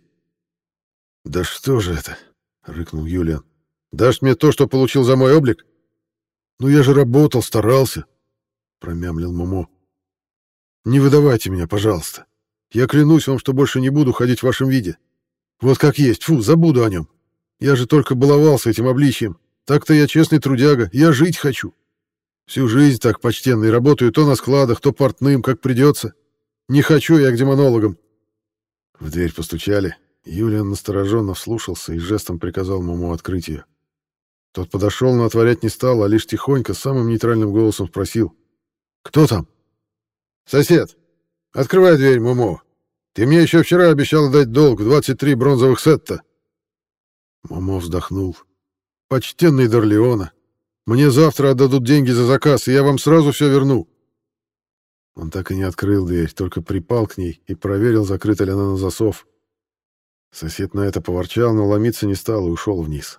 Да что же это? рыкнул Юлиан. Дашь мне то, что получил за мой облик? Ну я же работал, старался, промямлил Момо. Не выдавайте меня, пожалуйста. Я клянусь вам, что больше не буду ходить в вашем виде. Вот как есть, фу, забуду о нем. Я же только баловался этим обличием. Так-то я честный трудяга, я жить хочу. Всю жизнь так почтенный, работаю то на складах, то портным, как придется. Не хочу я к демонологам. В дверь постучали. Юлиан настороженно вслушался и жестом приказал Муму открыть ее. Тот подошел, но отворять не стал, а лишь тихонько, самым нейтральным голосом спросил. «Кто там?» «Сосед, открывай дверь, Момо. Ты мне еще вчера обещал дать долг в 23 бронзовых сетта». Момо вздохнул. «Почтенный Дорлеон, мне завтра отдадут деньги за заказ, и я вам сразу все верну». Он так и не открыл дверь, только припал к ней и проверил, закрыта ли она на засов. Сосед на это поворчал, но ломиться не стал и ушел вниз.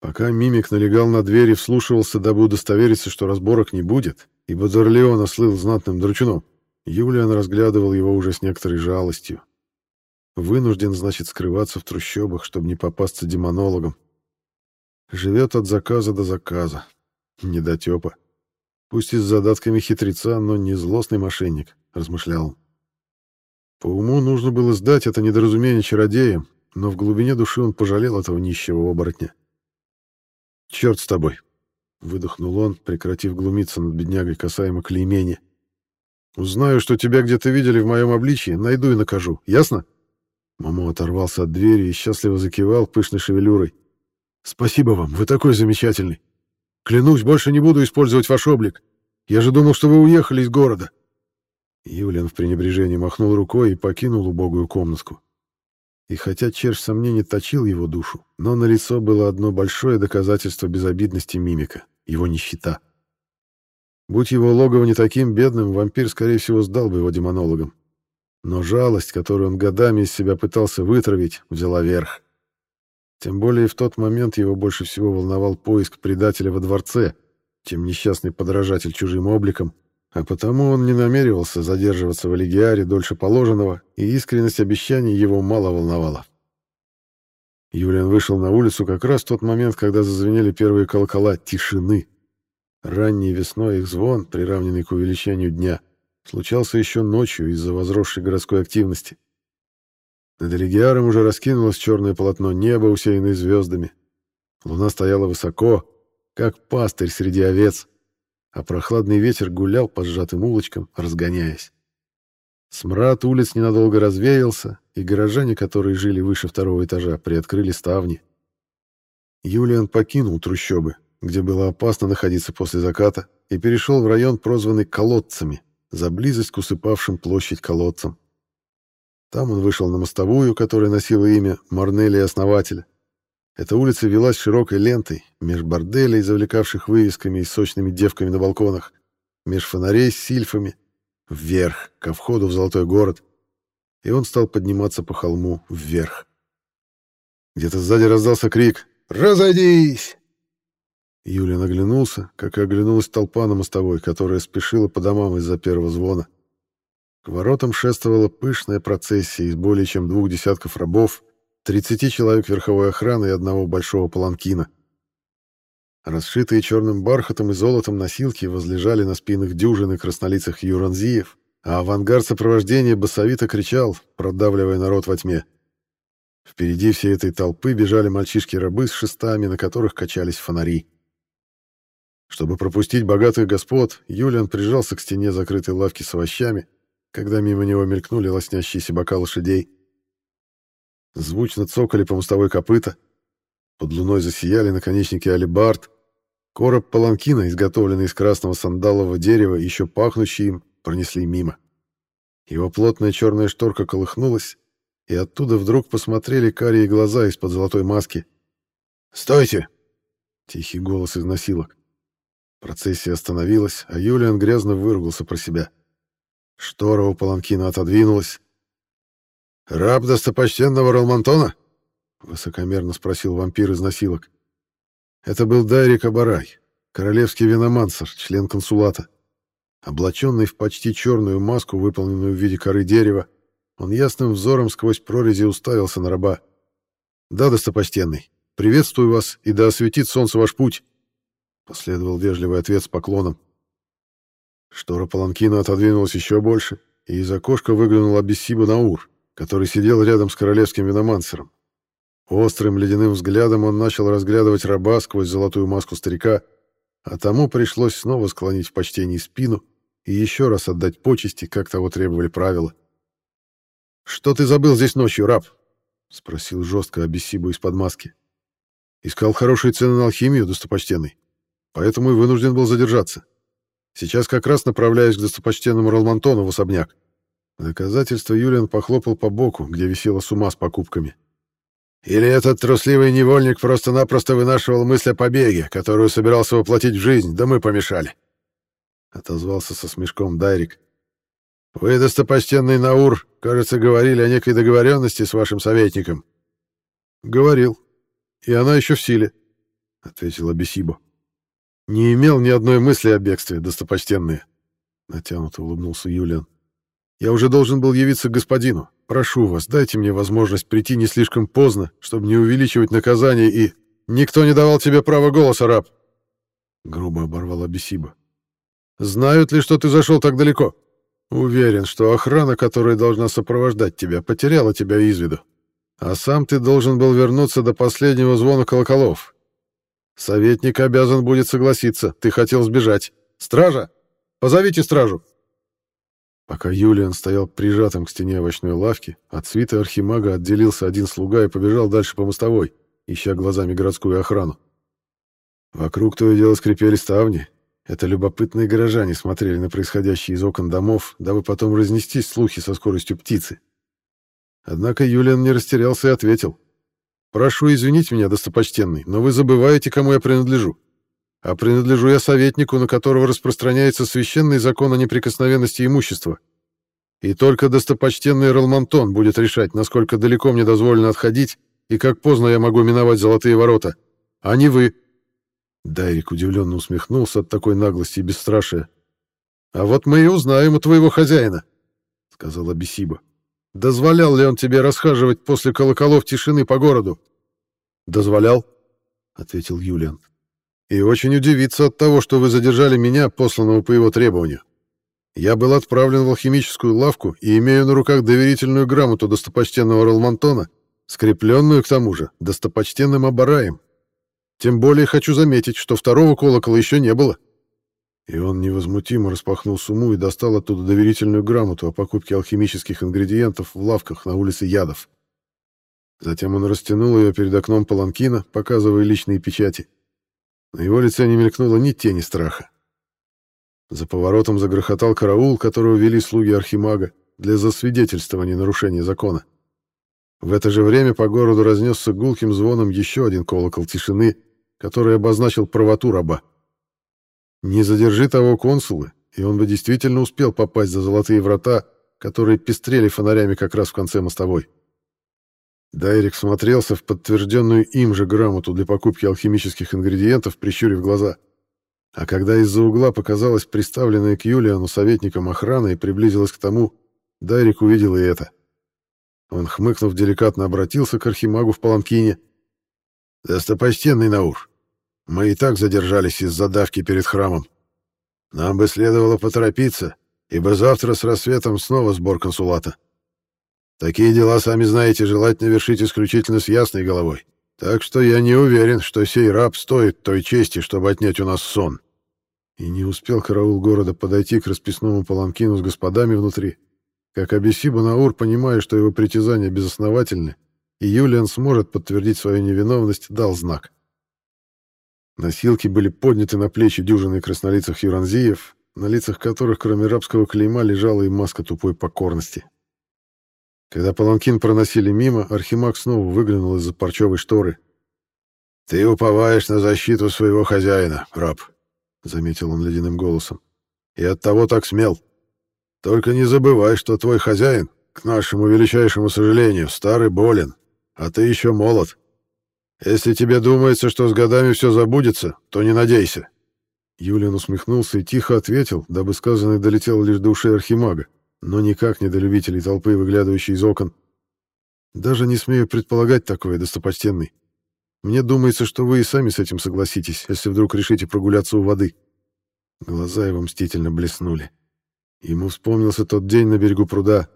Пока мимик налегал на дверь и вслушивался, дабы удостовериться, что разборок не будет, ибо Дорлеон ослыл знатным дручуном, Юлиан разглядывал его уже с некоторой жалостью. Вынужден, значит, скрываться в трущобах, чтобы не попасться демонологом. Живет от заказа до заказа. Недотепа. Пусть и с задатками хитреца, но не злостный мошенник, размышлял он. По уму нужно было сдать это недоразумение чародеям, но в глубине души он пожалел этого нищего оборотня. «Черт с тобой!» — выдохнул он, прекратив глумиться над беднягой касаемо клеймения. «Узнаю, что тебя где-то видели в моем обличии, найду и накажу. Ясно?» Мамо оторвался от двери и счастливо закивал пышной шевелюрой. «Спасибо вам, вы такой замечательный. Клянусь, больше не буду использовать ваш облик. Я же думал, что вы уехали из города». Юлиан в пренебрежении махнул рукой и покинул убогую комнатку. И хотя червь сомнений точил его душу, но на лицо было одно большое доказательство безобидности мимика — его нищета. Будь его логово не таким бедным, вампир, скорее всего, сдал бы его демонологам. Но жалость, которую он годами из себя пытался вытравить, взяла верх. Тем более в тот момент его больше всего волновал поиск предателя во дворце, чем несчастный подражатель чужим обликом, а потому он не намеревался задерживаться в Элигиаре дольше положенного, и искренность обещаний его мало волновала. Юлиан вышел на улицу как раз в тот момент, когда зазвенели первые колокола тишины. Ранней весной их звон, приравненный к увеличению дня, случался еще ночью из-за возросшей городской активности. Над Элигиаром уже раскинулось черное полотно неба, усеянное звездами. Луна стояла высоко, как пастырь среди овец, а прохладный ветер гулял по сжатым улочкам, разгоняясь. Смрад улиц ненадолго развеялся, и горожане, которые жили выше второго этажа, приоткрыли ставни. Юлиан покинул трущобы, где было опасно находиться после заката, и перешел в район, прозванный «колодцами», за близость к усыпавшим площадь колодцам. Там он вышел на мостовую, которая носила имя Марнелия Основателя. Эта улица велась широкой лентой, меж борделей, завлекавших вывесками и сочными девками на балконах, меж фонарей с сильфами, вверх, ко входу в Золотой город, и он стал подниматься по холму вверх. Где-то сзади раздался крик «Разойдись!». Юлия наглянулся, как и оглянулась толпа на мостовой, которая спешила по домам из-за первого звона. К воротам шествовала пышная процессия из более чем двух десятков рабов, 30 человек верховой охраны и одного большого паланкина. Расшитые черным бархатом и золотом носилки возлежали на спинах дюжины краснолицых юранзиев, а авангард сопровождения басовито кричал, продавливая народ во тьме. Впереди всей этой толпы бежали мальчишки-рабы с шестами, на которых качались фонари. Чтобы пропустить богатых господ, Юлиан прижался к стене закрытой лавки с овощами, когда мимо него мелькнули лоснящиеся бока лошадей. Звучно цокали по мостовой копыта. Под луной засияли наконечники алибард. Короб паланкина, изготовленный из красного сандалового дерева, еще пахнущий им, пронесли мимо. Его плотная черная шторка колыхнулась, и оттуда вдруг посмотрели карие глаза из-под золотой маски. «Стойте!» — тихий голос из носилок. Процессия остановилась, а Юлиан грязно выругался про себя. Штора у паланкина отодвинулась, «Раб достопочтенного Ролмантона?» — высокомерно спросил вампир из носилок. Это был Дайрик Абарай, королевский виномансер, член консулата. Облаченный в почти черную маску, выполненную в виде коры дерева, он ясным взором сквозь прорези уставился на раба. «Да, достопочтенный, приветствую вас, и да осветит солнце ваш путь!» Последовал вежливый ответ с поклоном. Штора паланкина отодвинулась еще больше, и из окошка выглянул Абиссиба Наур, который сидел рядом с королевским виномансером. Острым ледяным взглядом он начал разглядывать раба сквозь золотую маску старика, а тому пришлось снова склонить в почтении спину и еще раз отдать почести, как того требовали правила. «Что ты забыл здесь ночью, раб?» — спросил жестко Абиссибу из-под маски. «Искал хорошие цены на алхимию, достопочтенный, поэтому и вынужден был задержаться. Сейчас как раз направляюсь к достопочтенному Ролмантону в особняк. Доказательство Юлиан похлопал по боку, где висела сумма с покупками. «Или этот трусливый невольник просто-напросто вынашивал мысль о побеге, которую собирался воплотить в жизнь, да мы помешали?» Отозвался со смешком Дайрик. «Вы, достопочтенный Наур, кажется, говорили о некой договоренности с вашим советником». «Говорил. И она еще в силе. ответил Абисибо. Не имел ни одной мысли о бегстве, достопочтенные. Натянуто улыбнулся Юлиан. Я уже должен был явиться к господину. Прошу вас, дайте мне возможность прийти не слишком поздно, чтобы не увеличивать наказание и... Никто не давал тебе права голоса, раб. Грубо оборвал Абисиба. Знают ли, что ты зашел так далеко? Уверен, что охрана, которая должна сопровождать тебя, потеряла тебя из виду. А сам ты должен был вернуться до последнего звона колоколов. Советник обязан будет согласиться. Ты хотел сбежать. Стража! Позовите стражу!» Пока Юлиан стоял прижатым к стене овощной лавки, от свита архимага отделился один слуга и побежал дальше по мостовой, ища глазами городскую охрану. Вокруг то и дело скрипели ставни. Это любопытные горожане смотрели на происходящее из окон домов, дабы потом разнестись слухи со скоростью птицы. Однако Юлиан не растерялся и ответил. «Прошу извинить меня, достопочтенный, но вы забываете, кому я принадлежу а принадлежу я советнику, на которого распространяется священный закон о неприкосновенности имущества. И только достопочтенный Ролмантон будет решать, насколько далеко мне дозволено отходить и как поздно я могу миновать золотые ворота, а не вы». Дайрик удивленно усмехнулся от такой наглости и бесстрашия. «А вот мы и узнаем у твоего хозяина», — сказала Бесиба. «Дозволял ли он тебе расхаживать после колоколов тишины по городу?» «Дозволял», — ответил Юлиан и очень удивится от того, что вы задержали меня, посланного по его требованию. Я был отправлен в алхимическую лавку и имею на руках доверительную грамоту достопочтенного Ролмантона, скрепленную, к тому же, достопочтенным Абараем. Тем более хочу заметить, что второго колокола еще не было». И он невозмутимо распахнул сумму и достал оттуда доверительную грамоту о покупке алхимических ингредиентов в лавках на улице Ядов. Затем он растянул ее перед окном паланкина, показывая личные печати. На его лице не мелькнуло ни тени страха. За поворотом загрохотал караул, которого вели слуги Архимага для засвидетельствования нарушения закона. В это же время по городу разнесся гулким звоном еще один колокол тишины, который обозначил правоту раба. Не задержи того консулы, и он бы действительно успел попасть за золотые врата, которые пестрели фонарями как раз в конце мостовой. Дайрик смотрелся в подтвержденную им же грамоту для покупки алхимических ингредиентов, прищурив глаза. А когда из-за угла показалась приставленная к Юлиану советником охрана и приблизилась к тому, Дайрик увидел и это. Он, хмыкнув, деликатно обратился к архимагу в паланкине. «Достопочтенный Наур, мы и так задержались из-за давки перед храмом. Нам бы следовало поторопиться, ибо завтра с рассветом снова сбор консулата». Такие дела, сами знаете, желательно вершить исключительно с ясной головой. Так что я не уверен, что сей раб стоит той чести, чтобы отнять у нас сон. И не успел караул города подойти к расписному паланкину с господами внутри, как Абисиба Наур, понимая, что его притязания безосновательны, и Юлиан сможет подтвердить свою невиновность, дал знак. Носилки были подняты на плечи дюжины краснолицых юранзиев, на лицах которых, кроме рабского клейма, лежала и маска тупой покорности. Когда паланкин проносили мимо, Архимаг снова выглянул из-за парчевой шторы. «Ты уповаешь на защиту своего хозяина, раб», — заметил он ледяным голосом. «И оттого так смел. Только не забывай, что твой хозяин, к нашему величайшему сожалению, старый болен, а ты еще молод. Если тебе думается, что с годами все забудется, то не надейся». Юлиан усмехнулся и тихо ответил, дабы сказанное долетело лишь до ушей Архимага но никак не до любителей толпы, выглядывающей из окон. Даже не смею предполагать такое, достопочтенный. Мне думается, что вы и сами с этим согласитесь, если вдруг решите прогуляться у воды». Глаза его мстительно блеснули. Ему вспомнился тот день на берегу пруда,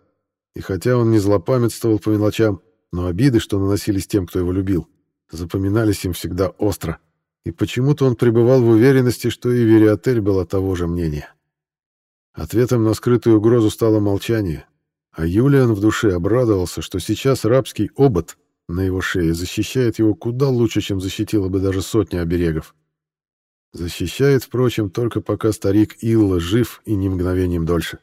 и хотя он не злопамятствовал по мелочам, но обиды, что наносились тем, кто его любил, запоминались им всегда остро. И почему-то он пребывал в уверенности, что и Вериотель была того же мнения. Ответом на скрытую угрозу стало молчание, а Юлиан в душе обрадовался, что сейчас рабский обод на его шее защищает его куда лучше, чем защитила бы даже сотня оберегов. Защищает, впрочем, только пока старик Илла жив и ни мгновением дольше.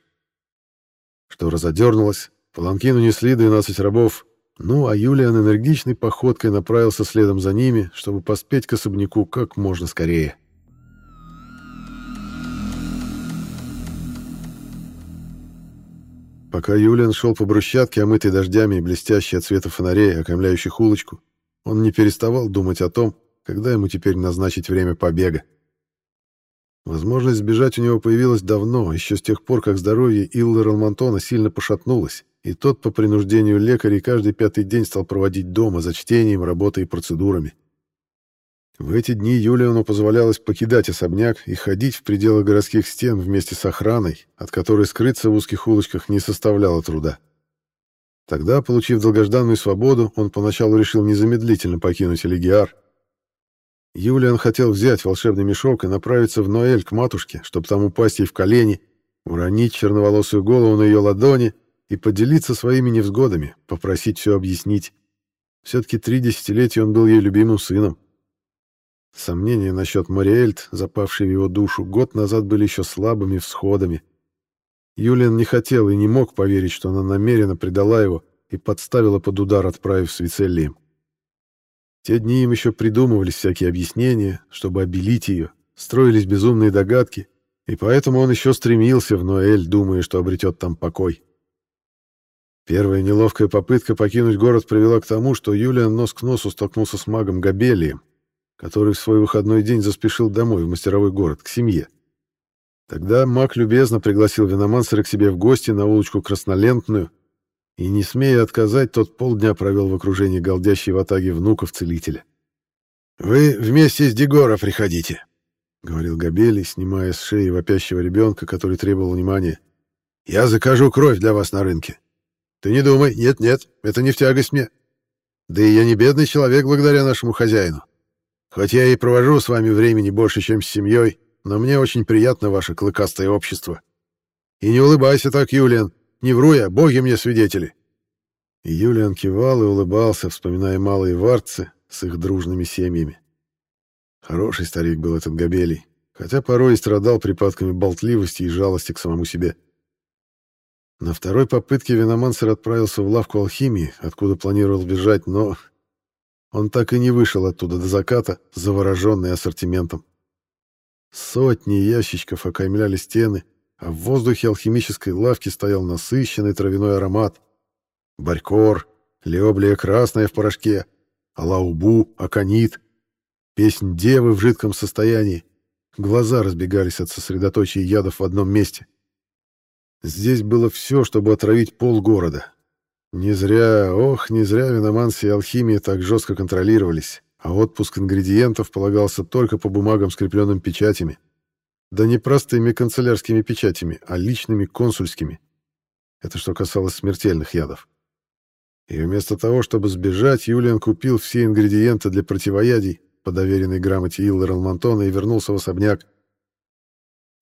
Что разодернулось, паланкин унесли 12 рабов, ну а Юлиан энергичной походкой направился следом за ними, чтобы поспеть к особняку как можно скорее. Пока Юлиан шел по брусчатке, омытой дождями и блестящей от света фонарей, окаймляющих улочку, он не переставал думать о том, когда ему теперь назначить время побега. Возможность сбежать у него появилась давно, еще с тех пор, как здоровье Иллы Ралмонтона сильно пошатнулось, и тот по принуждению лекарей каждый пятый день стал проводить дома за чтением, работой и процедурами. В эти дни Юлиану позволялось покидать особняк и ходить в пределы городских стен вместе с охраной, от которой скрыться в узких улочках не составляло труда. Тогда, получив долгожданную свободу, он поначалу решил незамедлительно покинуть Элигиар, Юлиан хотел взять волшебный мешок и направиться в Ноэль к матушке, чтобы там упасть ей в колени, уронить черноволосую голову на ее ладони и поделиться своими невзгодами, попросить все объяснить. Все-таки три десятилетия он был ей любимым сыном. Сомнения насчет Мариэльт, запавшей в его душу, год назад были еще слабыми всходами. Юлиан не хотел и не мог поверить, что она намеренно предала его и подставила под удар, отправив с Вицеллием те дни им еще придумывались всякие объяснения, чтобы обелить ее, строились безумные догадки, и поэтому он еще стремился в Ноэль, думая, что обретет там покой. Первая неловкая попытка покинуть город привела к тому, что Юлиан нос к носу столкнулся с магом Габелием, который в свой выходной день заспешил домой, в мастеровой город, к семье. Тогда маг любезно пригласил Виномансера к себе в гости на улочку Краснолентную, и, не смея отказать, тот полдня провел в окружении голдящей ватаги внуков целителя. «Вы вместе с Дегора приходите», — говорил Габели, снимая с шеи вопящего ребенка, который требовал внимания. «Я закажу кровь для вас на рынке. Ты не думай, нет-нет, это не в тягость мне. Да и я не бедный человек благодаря нашему хозяину. Хоть я и провожу с вами времени больше, чем с семьей, но мне очень приятно ваше клыкастое общество. И не улыбайся так, Юлиан, не вру я, боги мне свидетели. И Юлиан кивал и улыбался, вспоминая малые варцы с их дружными семьями. Хороший старик был этот Габелий, хотя порой и страдал припадками болтливости и жалости к самому себе. На второй попытке Виномансер отправился в лавку алхимии, откуда планировал бежать, но он так и не вышел оттуда до заката, завороженный ассортиментом. Сотни ящичков окаймляли стены, а в воздухе алхимической лавки стоял насыщенный травяной аромат. Барькор, леоблия красная в порошке, алаубу, аконит, песнь девы в жидком состоянии. Глаза разбегались от сосредоточия ядов в одном месте. Здесь было все, чтобы отравить полгорода. Не зря, ох, не зря виномансы и алхимия так жестко контролировались, а отпуск ингредиентов полагался только по бумагам, скрепленным печатями. Да не простыми канцелярскими печатями, а личными консульскими. Это что касалось смертельных ядов. И вместо того, чтобы сбежать, Юлиан купил все ингредиенты для противоядий по доверенной грамоте Илла Ралмонтона и вернулся в особняк.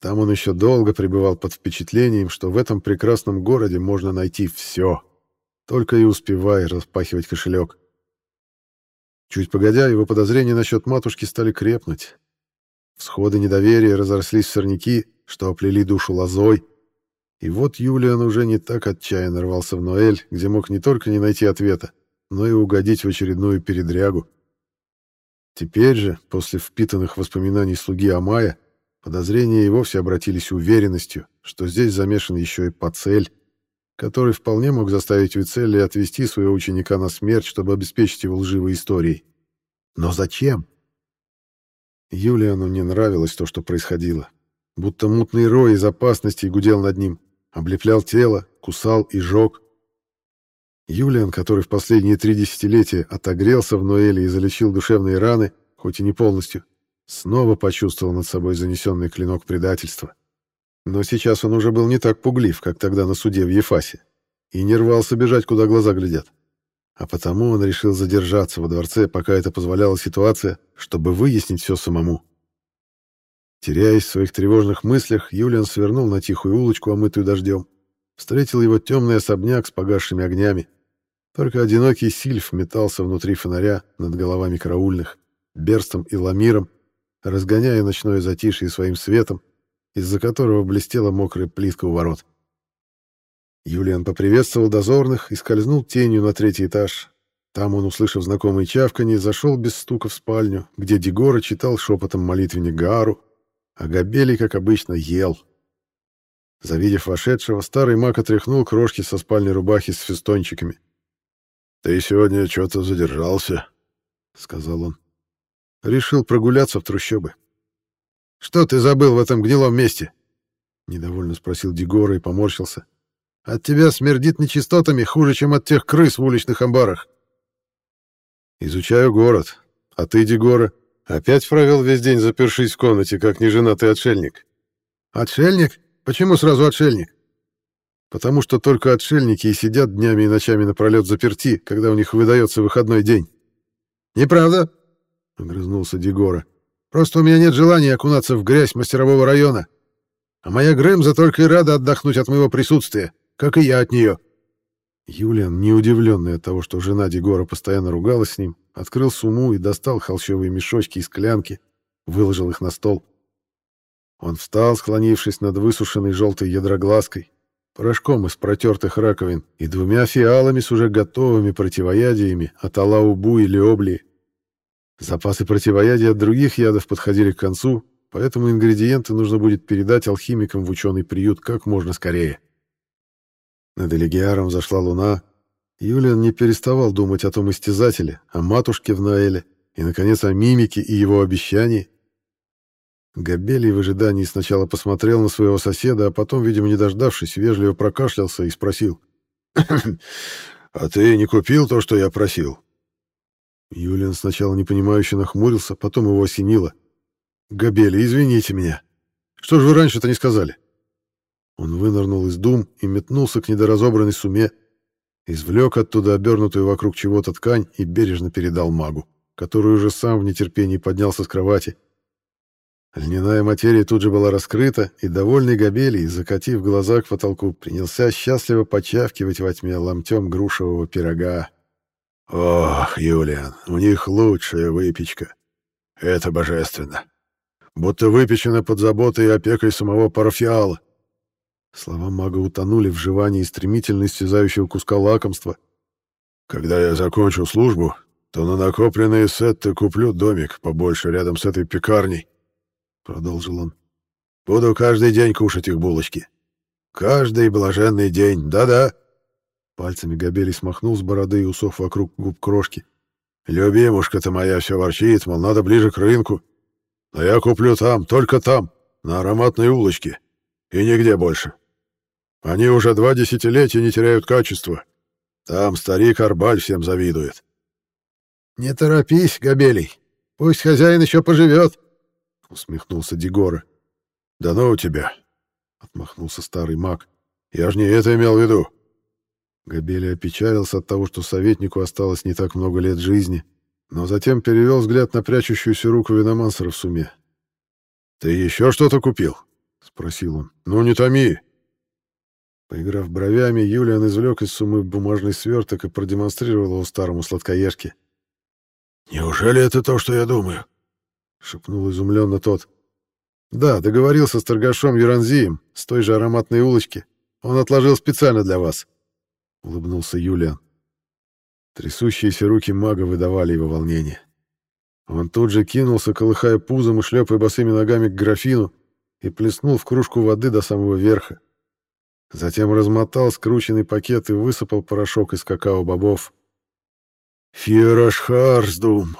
Там он еще долго пребывал под впечатлением, что в этом прекрасном городе можно найти все, только и успевая распахивать кошелек. Чуть погодя, его подозрения насчет матушки стали крепнуть. Всходы недоверия разрослись в сорняки, что оплели душу лозой. И вот Юлиан уже не так отчаянно рвался в Ноэль, где мог не только не найти ответа, но и угодить в очередную передрягу. Теперь же, после впитанных воспоминаний слуги Амая, подозрения и вовсе обратились уверенностью, что здесь замешан еще и Пацель, который вполне мог заставить Вицелли отвести своего ученика на смерть, чтобы обеспечить его лживой историей. Но зачем? Юлиану не нравилось то, что происходило. Будто мутный рой из опасностей гудел над ним, облеплял тело, кусал и жег. Юлиан, который в последние три десятилетия отогрелся в Ноэле и залечил душевные раны, хоть и не полностью, снова почувствовал над собой занесенный клинок предательства. Но сейчас он уже был не так пуглив, как тогда на суде в Ефасе, и не рвался бежать, куда глаза глядят а потому он решил задержаться во дворце, пока это позволяла ситуация, чтобы выяснить все самому. Теряясь в своих тревожных мыслях, Юлиан свернул на тихую улочку, омытую дождем. Встретил его темный особняк с погасшими огнями. Только одинокий сильф метался внутри фонаря над головами караульных, Берстом и Ламиром, разгоняя ночное затишье своим светом, из-за которого блестела мокрая плитка у ворот. Юлиан поприветствовал дозорных и скользнул тенью на третий этаж. Там он, услышав знакомые чавканье, зашел без стука в спальню, где Дегора читал шепотом молитвенник Гаару, а Габели, как обычно, ел. Завидев вошедшего, старый маг отряхнул крошки со спальной рубахи с фестончиками. «Ты сегодня что-то задержался», — сказал он. Решил прогуляться в трущобы. «Что ты забыл в этом гнилом месте?» Недовольно спросил Дегора и поморщился. «От тебя смердит нечистотами хуже, чем от тех крыс в уличных амбарах». «Изучаю город. А ты, Дегора, опять провел весь день, запершись в комнате, как неженатый отшельник?» «Отшельник? Почему сразу отшельник?» «Потому что только отшельники и сидят днями и ночами напролет заперти, когда у них выдается выходной день». «Неправда», — огрызнулся Дегора. «Просто у меня нет желания окунаться в грязь мастерового района. А моя Грэмза только и рада отдохнуть от моего присутствия, как и я от нее». Юлиан, не удивленный от того, что жена Дегора постоянно ругалась с ним, открыл сумму и достал холщовые мешочки и склянки, выложил их на стол. Он встал, склонившись над высушенной желтой ядроглазкой, порошком из протертых раковин и двумя фиалами с уже готовыми противоядиями от Алаубу или Облии. Запасы противоядия от других ядов подходили к концу, поэтому ингредиенты нужно будет передать алхимикам в ученый приют как можно скорее. Над Элегиаром зашла луна. Юлиан не переставал думать о том истязателе, о матушке в Наэле и, наконец, о мимике и его обещании. Габелий в ожидании сначала посмотрел на своего соседа, а потом, видимо, не дождавшись, вежливо прокашлялся и спросил. «А ты не купил то, что я просил?» Юлиан сначала непонимающе нахмурился, потом его осенило. «Габели, извините меня. Что же вы раньше-то не сказали?» Он вынырнул из дум и метнулся к недоразобранной суме, извлек оттуда обернутую вокруг чего-то ткань и бережно передал магу, который уже сам в нетерпении поднялся с кровати. Льняная материя тут же была раскрыта, и довольный Габелий, закатив глаза к потолку, принялся счастливо почавкивать во тьме ломтем грушевого пирога. Ох, Юлиан, у них лучшая выпечка. Это божественно. Будто выпечено под заботой и опекой самого парафиала. Слова мага утонули в жевании стремительно исчезающего куска лакомства. Когда я закончу службу, то на накопленные сетты куплю домик побольше рядом с этой пекарней, продолжил он. Буду каждый день кушать их булочки. Каждый блаженный день, да-да. Пальцами Габели смахнул с бороды и усов вокруг губ крошки. «Любимушка-то моя все ворчит, мол, надо ближе к рынку. Но я куплю там, только там, на ароматной улочке. И нигде больше. Они уже два десятилетия не теряют качества. Там старик Арбаль всем завидует». «Не торопись, Габелий. Пусть хозяин еще поживет», — усмехнулся Дегора. «Да ну у тебя», — отмахнулся старый маг. «Я ж не это имел в виду. Габели опечалился от того, что советнику осталось не так много лет жизни, но затем перевел взгляд на прячущуюся руку виномансера в суме. «Ты еще что-то купил?» — спросил он. «Ну, не томи!» Поиграв бровями, Юлиан извлек из суммы бумажный сверток и продемонстрировал его старому сладкоежке. «Неужели это то, что я думаю?» — шепнул изумленно тот. «Да, договорился с торгашом Юранзием, с той же ароматной улочки. Он отложил специально для вас улыбнулся Юлиан. Трясущиеся руки мага выдавали его волнение. Он тут же кинулся, колыхая пузом и шлепая босыми ногами к графину, и плеснул в кружку воды до самого верха. Затем размотал скрученный пакет и высыпал порошок из какао-бобов. «Фиерашхарсдум!»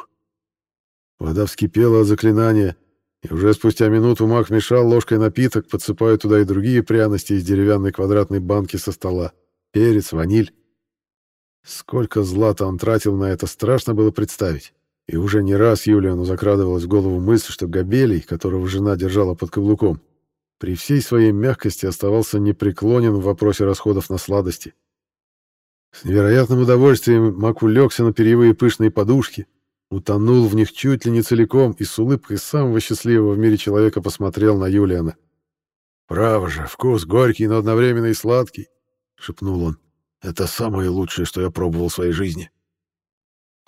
Вода вскипела от заклинания, и уже спустя минуту маг мешал ложкой напиток, подсыпая туда и другие пряности из деревянной квадратной банки со стола перец, ваниль. Сколько злата он тратил на это, страшно было представить. И уже не раз Юлиану закрадывалась в голову мысль, что Габелий, которого жена держала под каблуком, при всей своей мягкости оставался непреклонен в вопросе расходов на сладости. С невероятным удовольствием Мак улегся на перьевые пышные подушки, утонул в них чуть ли не целиком и с улыбкой самого счастливого в мире человека посмотрел на Юлиана. «Право же, вкус горький, но одновременно и сладкий. — шепнул он. «Это самое лучшее, что я пробовал в своей жизни.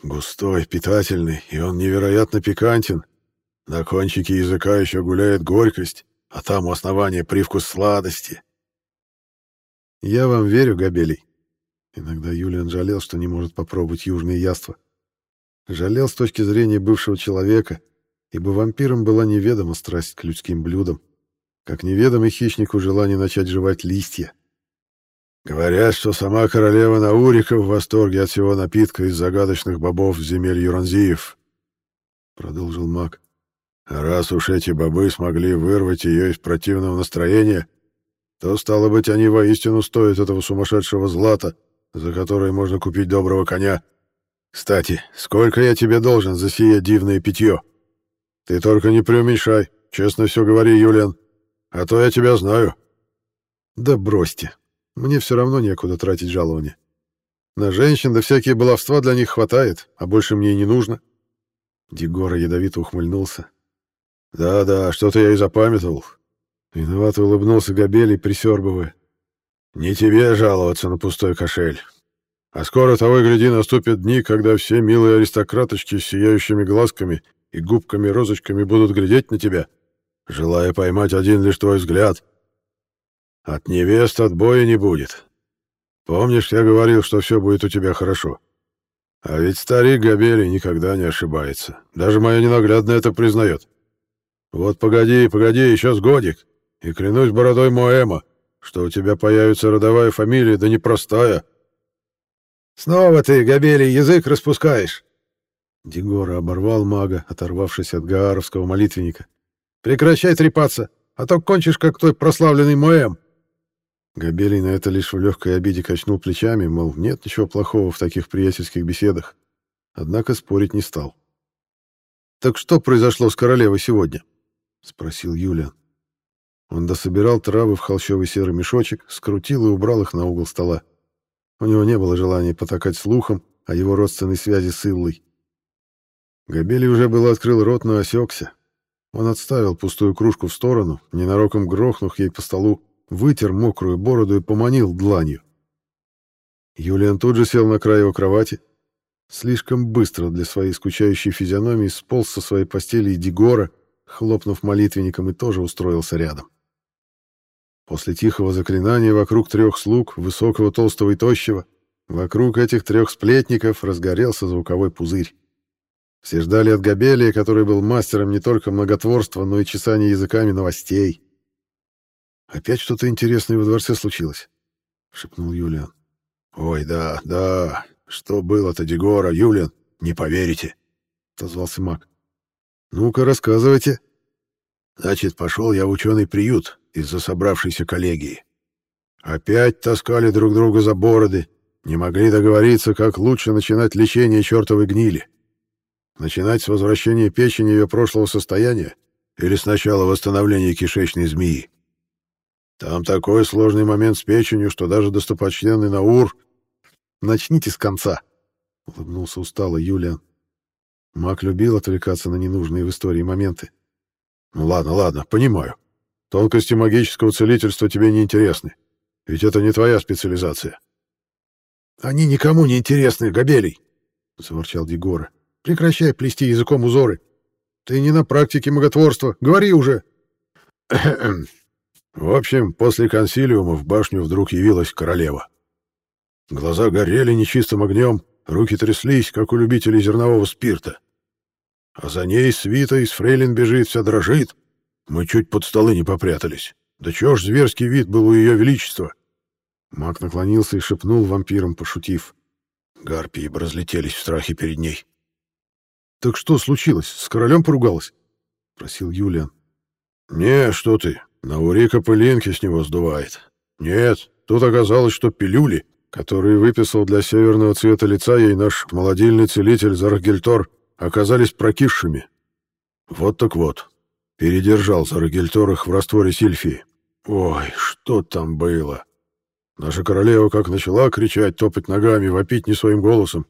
Густой, питательный, и он невероятно пикантен. На кончике языка еще гуляет горькость, а там у основания привкус сладости». «Я вам верю, Габелий». Иногда Юлиан жалел, что не может попробовать южные яства. Жалел с точки зрения бывшего человека, ибо вампирам была неведома страсть к людским блюдам, как неведомый хищнику желание начать жевать листья. Говорят, что сама королева Наурика в восторге от всего напитка из загадочных бобов земель Юранзиев. продолжил маг. «Раз уж эти бобы смогли вырвать ее из противного настроения, то, стало быть, они воистину стоят этого сумасшедшего злата, за которое можно купить доброго коня. Кстати, сколько я тебе должен за сие дивное питье? Ты только не преуменьшай, честно все говори, Юлиан, а то я тебя знаю». «Да бросьте, мне все равно некуда тратить жалование. На женщин да всякие баловства для них хватает, а больше мне и не нужно». Дегора ядовито ухмыльнулся. «Да-да, что-то я и запамятовал». Виновато улыбнулся Габелий, присербывая. «Не тебе жаловаться на пустой кошель. А скоро того и гляди наступят дни, когда все милые аристократочки с сияющими глазками и губками-розочками будут глядеть на тебя, желая поймать один лишь твой взгляд. От невест отбоя не будет. Помнишь, я говорил, что все будет у тебя хорошо? А ведь старик Габели никогда не ошибается. Даже моя ненаглядная это признает. Вот погоди, погоди, еще с годик, и клянусь бородой Моэма, что у тебя появится родовая фамилия, да непростая. Снова ты, Габели, язык распускаешь. Дегора оборвал мага, оторвавшись от гааровского молитвенника. Прекращай трепаться, а то кончишь, как твой прославленный Моэм. Габелий на это лишь в легкой обиде качнул плечами, мол, нет ничего плохого в таких приятельских беседах. Однако спорить не стал. «Так что произошло с королевой сегодня?» — спросил Юлиан. Он дособирал травы в холщовый серый мешочек, скрутил и убрал их на угол стола. У него не было желания потакать слухом о его родственной связи с Иллой. Габелий уже был открыл рот, но осекся. Он отставил пустую кружку в сторону, ненароком грохнув ей по столу, вытер мокрую бороду и поманил дланью. Юлиан тут же сел на край его кровати. Слишком быстро для своей скучающей физиономии сполз со своей постели и Дигора, хлопнув молитвенником, и тоже устроился рядом. После тихого заклинания вокруг трех слуг, высокого, толстого и тощего, вокруг этих трех сплетников разгорелся звуковой пузырь. Все ждали от Габелия, который был мастером не только многотворства, но и чесания языками новостей. «Опять что-то интересное во дворце случилось», — шепнул Юлиан. «Ой, да, да, что было-то, Дегора, Юлиан, не поверите», — отозвался маг. «Ну-ка, рассказывайте». «Значит, пошел я в ученый приют из-за собравшейся коллегии. Опять таскали друг друга за бороды, не могли договориться, как лучше начинать лечение чертовой гнили. Начинать с возвращения печени ее прошлого состояния или сначала восстановления кишечной змеи. Там такой сложный момент с печенью, что даже достопочтенный Наур... Начните с конца, — улыбнулся устало Юлиан. Мак любил отвлекаться на ненужные в истории моменты. Ну ладно, ладно, понимаю. Тонкости магического целительства тебе не интересны. Ведь это не твоя специализация. Они никому не интересны, Габелий, — заворчал Дегора. Прекращай плести языком узоры. Ты не на практике маготворства. Говори уже. В общем, после консилиума в башню вдруг явилась королева. Глаза горели нечистым огнем, руки тряслись, как у любителей зернового спирта. А за ней свита из фрейлин бежит, вся дрожит. Мы чуть под столы не попрятались. Да чё ж зверский вид был у ее величества? Маг наклонился и шепнул вампирам, пошутив. Гарпии бы разлетелись в страхе перед ней. — Так что случилось? С королем поругалась? — просил Юлиан. — Не, что ты. На Урика пылинки с него сдувает. Нет, тут оказалось, что пилюли, которые выписал для северного цвета лица ей наш молодильный целитель Зарагельтор, оказались прокисшими. Вот так вот. Передержал Зарагельтор их в растворе сильфии. Ой, что там было? Наша королева как начала кричать, топать ногами, вопить не своим голосом.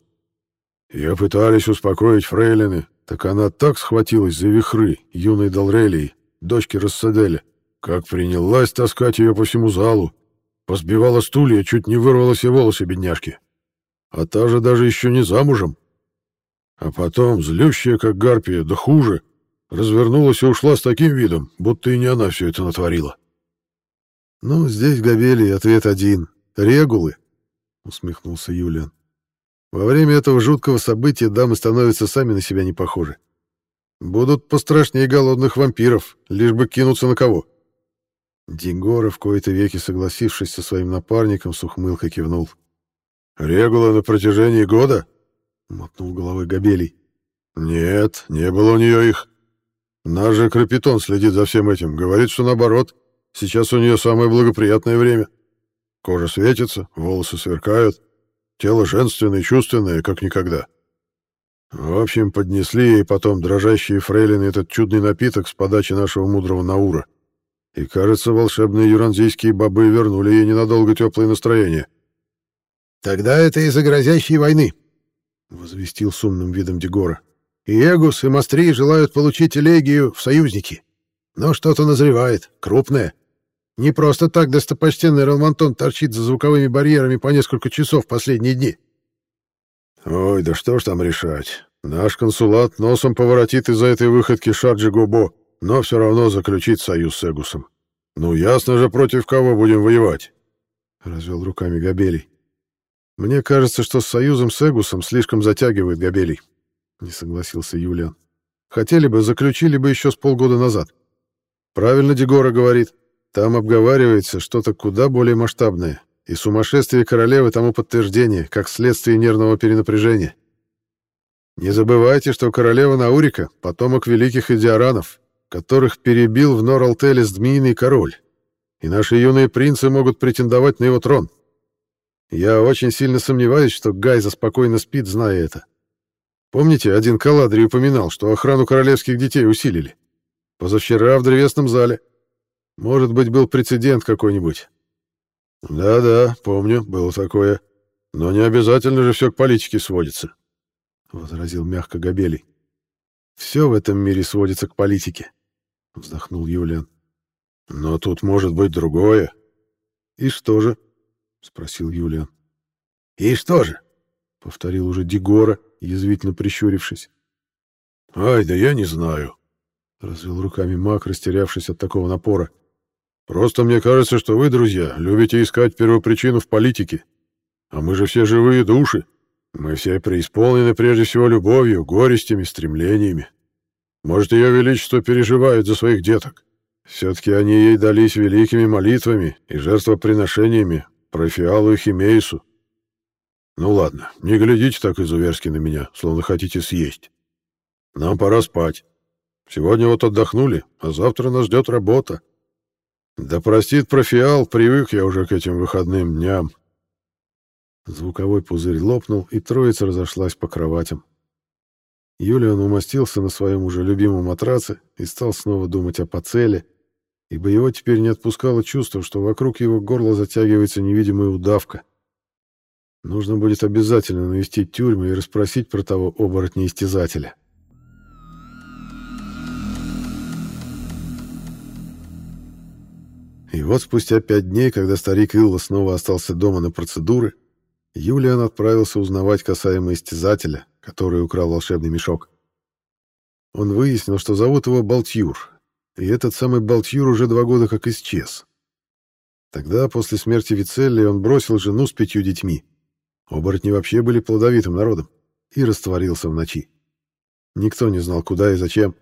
Ее пытались успокоить фрейлины, так она так схватилась за вихры юной Далрелии, дочки Рассаделя, как принялась таскать ее по всему залу. Позбивала стулья, чуть не вырвала все волосы бедняжки. А та же даже еще не замужем. А потом, злющая, как гарпия, да хуже, развернулась и ушла с таким видом, будто и не она все это натворила. «Ну, здесь, Габелий, ответ один. Регулы», — усмехнулся Юлиан. «Во время этого жуткого события дамы становятся сами на себя не похожи. Будут пострашнее голодных вампиров, лишь бы кинуться на кого. Дегора, в кои-то веки согласившись со своим напарником, с ухмылкой кивнул. «Регула на протяжении года?» — мотнул головой Габелий. Нет, не было у нее их. Наш же Крапитон следит за всем этим. Говорит, что наоборот, сейчас у нее самое благоприятное время. Кожа светится, волосы сверкают, тело женственное и чувственное, как никогда. В общем, поднесли ей потом дрожащие фрейлины этот чудный напиток с подачи нашего мудрого Наура. И, кажется, волшебные юранзийские бобы вернули ей ненадолго теплое настроение. «Тогда это из-за грозящей войны», — возвестил с умным видом Дегора. «И Эгус, и Мастрий желают получить элегию в союзники. Но что-то назревает, крупное. Не просто так достопочтенный Ралмантон торчит за звуковыми барьерами по несколько часов в последние дни». Ой, да что ж там решать. Наш консулат носом поворотит из-за этой выходки Шарджи Губо, но все равно заключит союз с Эгусом. Ну, ясно же, против кого будем воевать. Развел руками Габелий. Мне кажется, что с союзом с Эгусом слишком затягивает Габелий. Не согласился Юлиан. Хотели бы, заключили бы еще с полгода назад. Правильно Дегора говорит. Там обговаривается что-то куда более масштабное. И сумасшествие королевы тому подтверждение, как следствие нервного перенапряжения. Не забывайте, что королева Наурика — потомок великих идиаранов, которых перебил в Норалтеле Змеиный король, и наши юные принцы могут претендовать на его трон. Я очень сильно сомневаюсь, что Гайза спокойно спит, зная это. Помните, один Каладри упоминал, что охрану королевских детей усилили? Позавчера в древесном зале. Может быть, был прецедент какой-нибудь. «Да-да, помню, было такое. Но не обязательно же все к политике сводится», — возразил мягко Габелий. «Все в этом мире сводится к политике», — вздохнул Юлиан. «Но тут может быть другое». «И что же?» — спросил Юлиан. «И что же?» — повторил уже Дегора, язвительно прищурившись. «Ай, да я не знаю», — развел руками маг, растерявшись от такого напора. Просто мне кажется, что вы, друзья, любите искать первопричину в политике. А мы же все живые души. Мы все преисполнены прежде всего любовью, горестями, стремлениями. Может, ее величество переживает за своих деток. Все-таки они ей дались великими молитвами и жертвоприношениями про Фиалу и Химейсу. Ну ладно, не глядите так изуверски на меня, словно хотите съесть. Нам пора спать. Сегодня вот отдохнули, а завтра нас ждет работа. Да простит профиал, привык я уже к этим выходным дням. Звуковой пузырь лопнул, и троица разошлась по кроватям. Юлиан умостился на своем уже любимом матраце и стал снова думать о поцеле, ибо его теперь не отпускало чувство, что вокруг его горла затягивается невидимая удавка. Нужно будет обязательно навестить тюрьму и расспросить про того оборотня-истязателя. И вот спустя пять дней, когда старик Илла снова остался дома на процедуры, Юлиан отправился узнавать касаемо истязателя, который украл волшебный мешок. Он выяснил, что зовут его Балтюр, и этот самый Балтюр уже два года как исчез. Тогда, после смерти Вицелли, он бросил жену с пятью детьми. Оборотни вообще были плодовитым народом и растворился в ночи. Никто не знал, куда и зачем.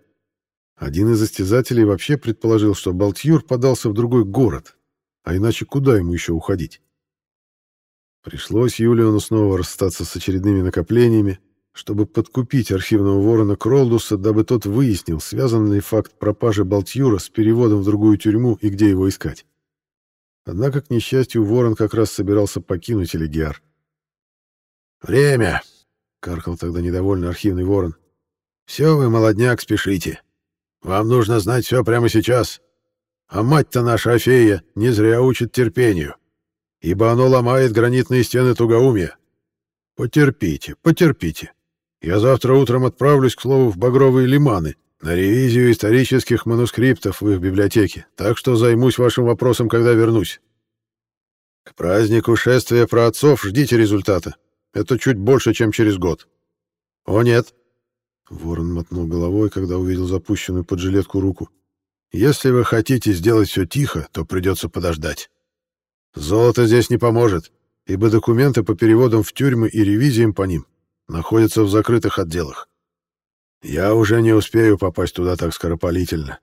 Один из истязателей вообще предположил, что Балтьюр подался в другой город, а иначе куда ему еще уходить? Пришлось Юлиону снова расстаться с очередными накоплениями, чтобы подкупить архивного ворона Кролдуса, дабы тот выяснил, связан ли факт пропажи Балтьюра с переводом в другую тюрьму и где его искать. Однако, к несчастью, ворон как раз собирался покинуть Элегиар. «Время!» — каркал тогда недовольный архивный ворон. «Все вы, молодняк, спешите. Вам нужно знать все прямо сейчас. А мать-то наша Афея не зря учит терпению, ибо оно ломает гранитные стены тугоумия. Потерпите, потерпите. Я завтра утром отправлюсь, к слову, в Багровые лиманы на ревизию исторических манускриптов в их библиотеке, так что займусь вашим вопросом, когда вернусь. К празднику шествия праотцов ждите результата. Это чуть больше, чем через год. О, нет, Ворон мотнул головой, когда увидел запущенную под жилетку руку. «Если вы хотите сделать все тихо, то придется подождать. Золото здесь не поможет, ибо документы по переводам в тюрьмы и ревизиям по ним находятся в закрытых отделах. Я уже не успею попасть туда так скоропалительно.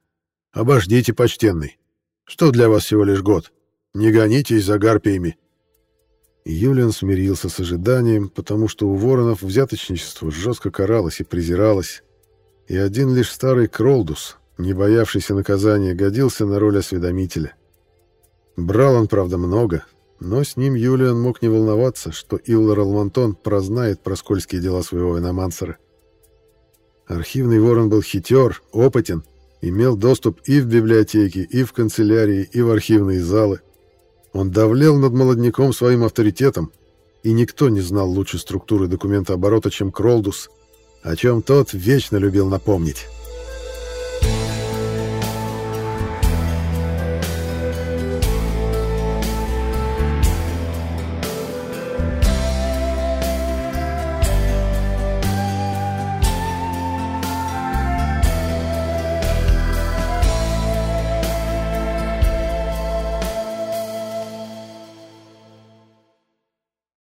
Обождите, почтенный. Что для вас всего лишь год? Не гонитесь за гарпиями». Юлиан смирился с ожиданием, потому что у воронов взяточничество жестко каралось и презиралось, и один лишь старый Кролдус, не боявшийся наказания, годился на роль осведомителя. Брал он, правда, много, но с ним Юлиан мог не волноваться, что Иллар Алмантон прознает про скользкие дела своего иномансера. Архивный ворон был хитер, опытен, имел доступ и в библиотеки, и в канцелярии, и в архивные залы. Он давлел над молодняком своим авторитетом, и никто не знал лучше структуры документа оборота, чем Кролдус, о чем тот вечно любил напомнить.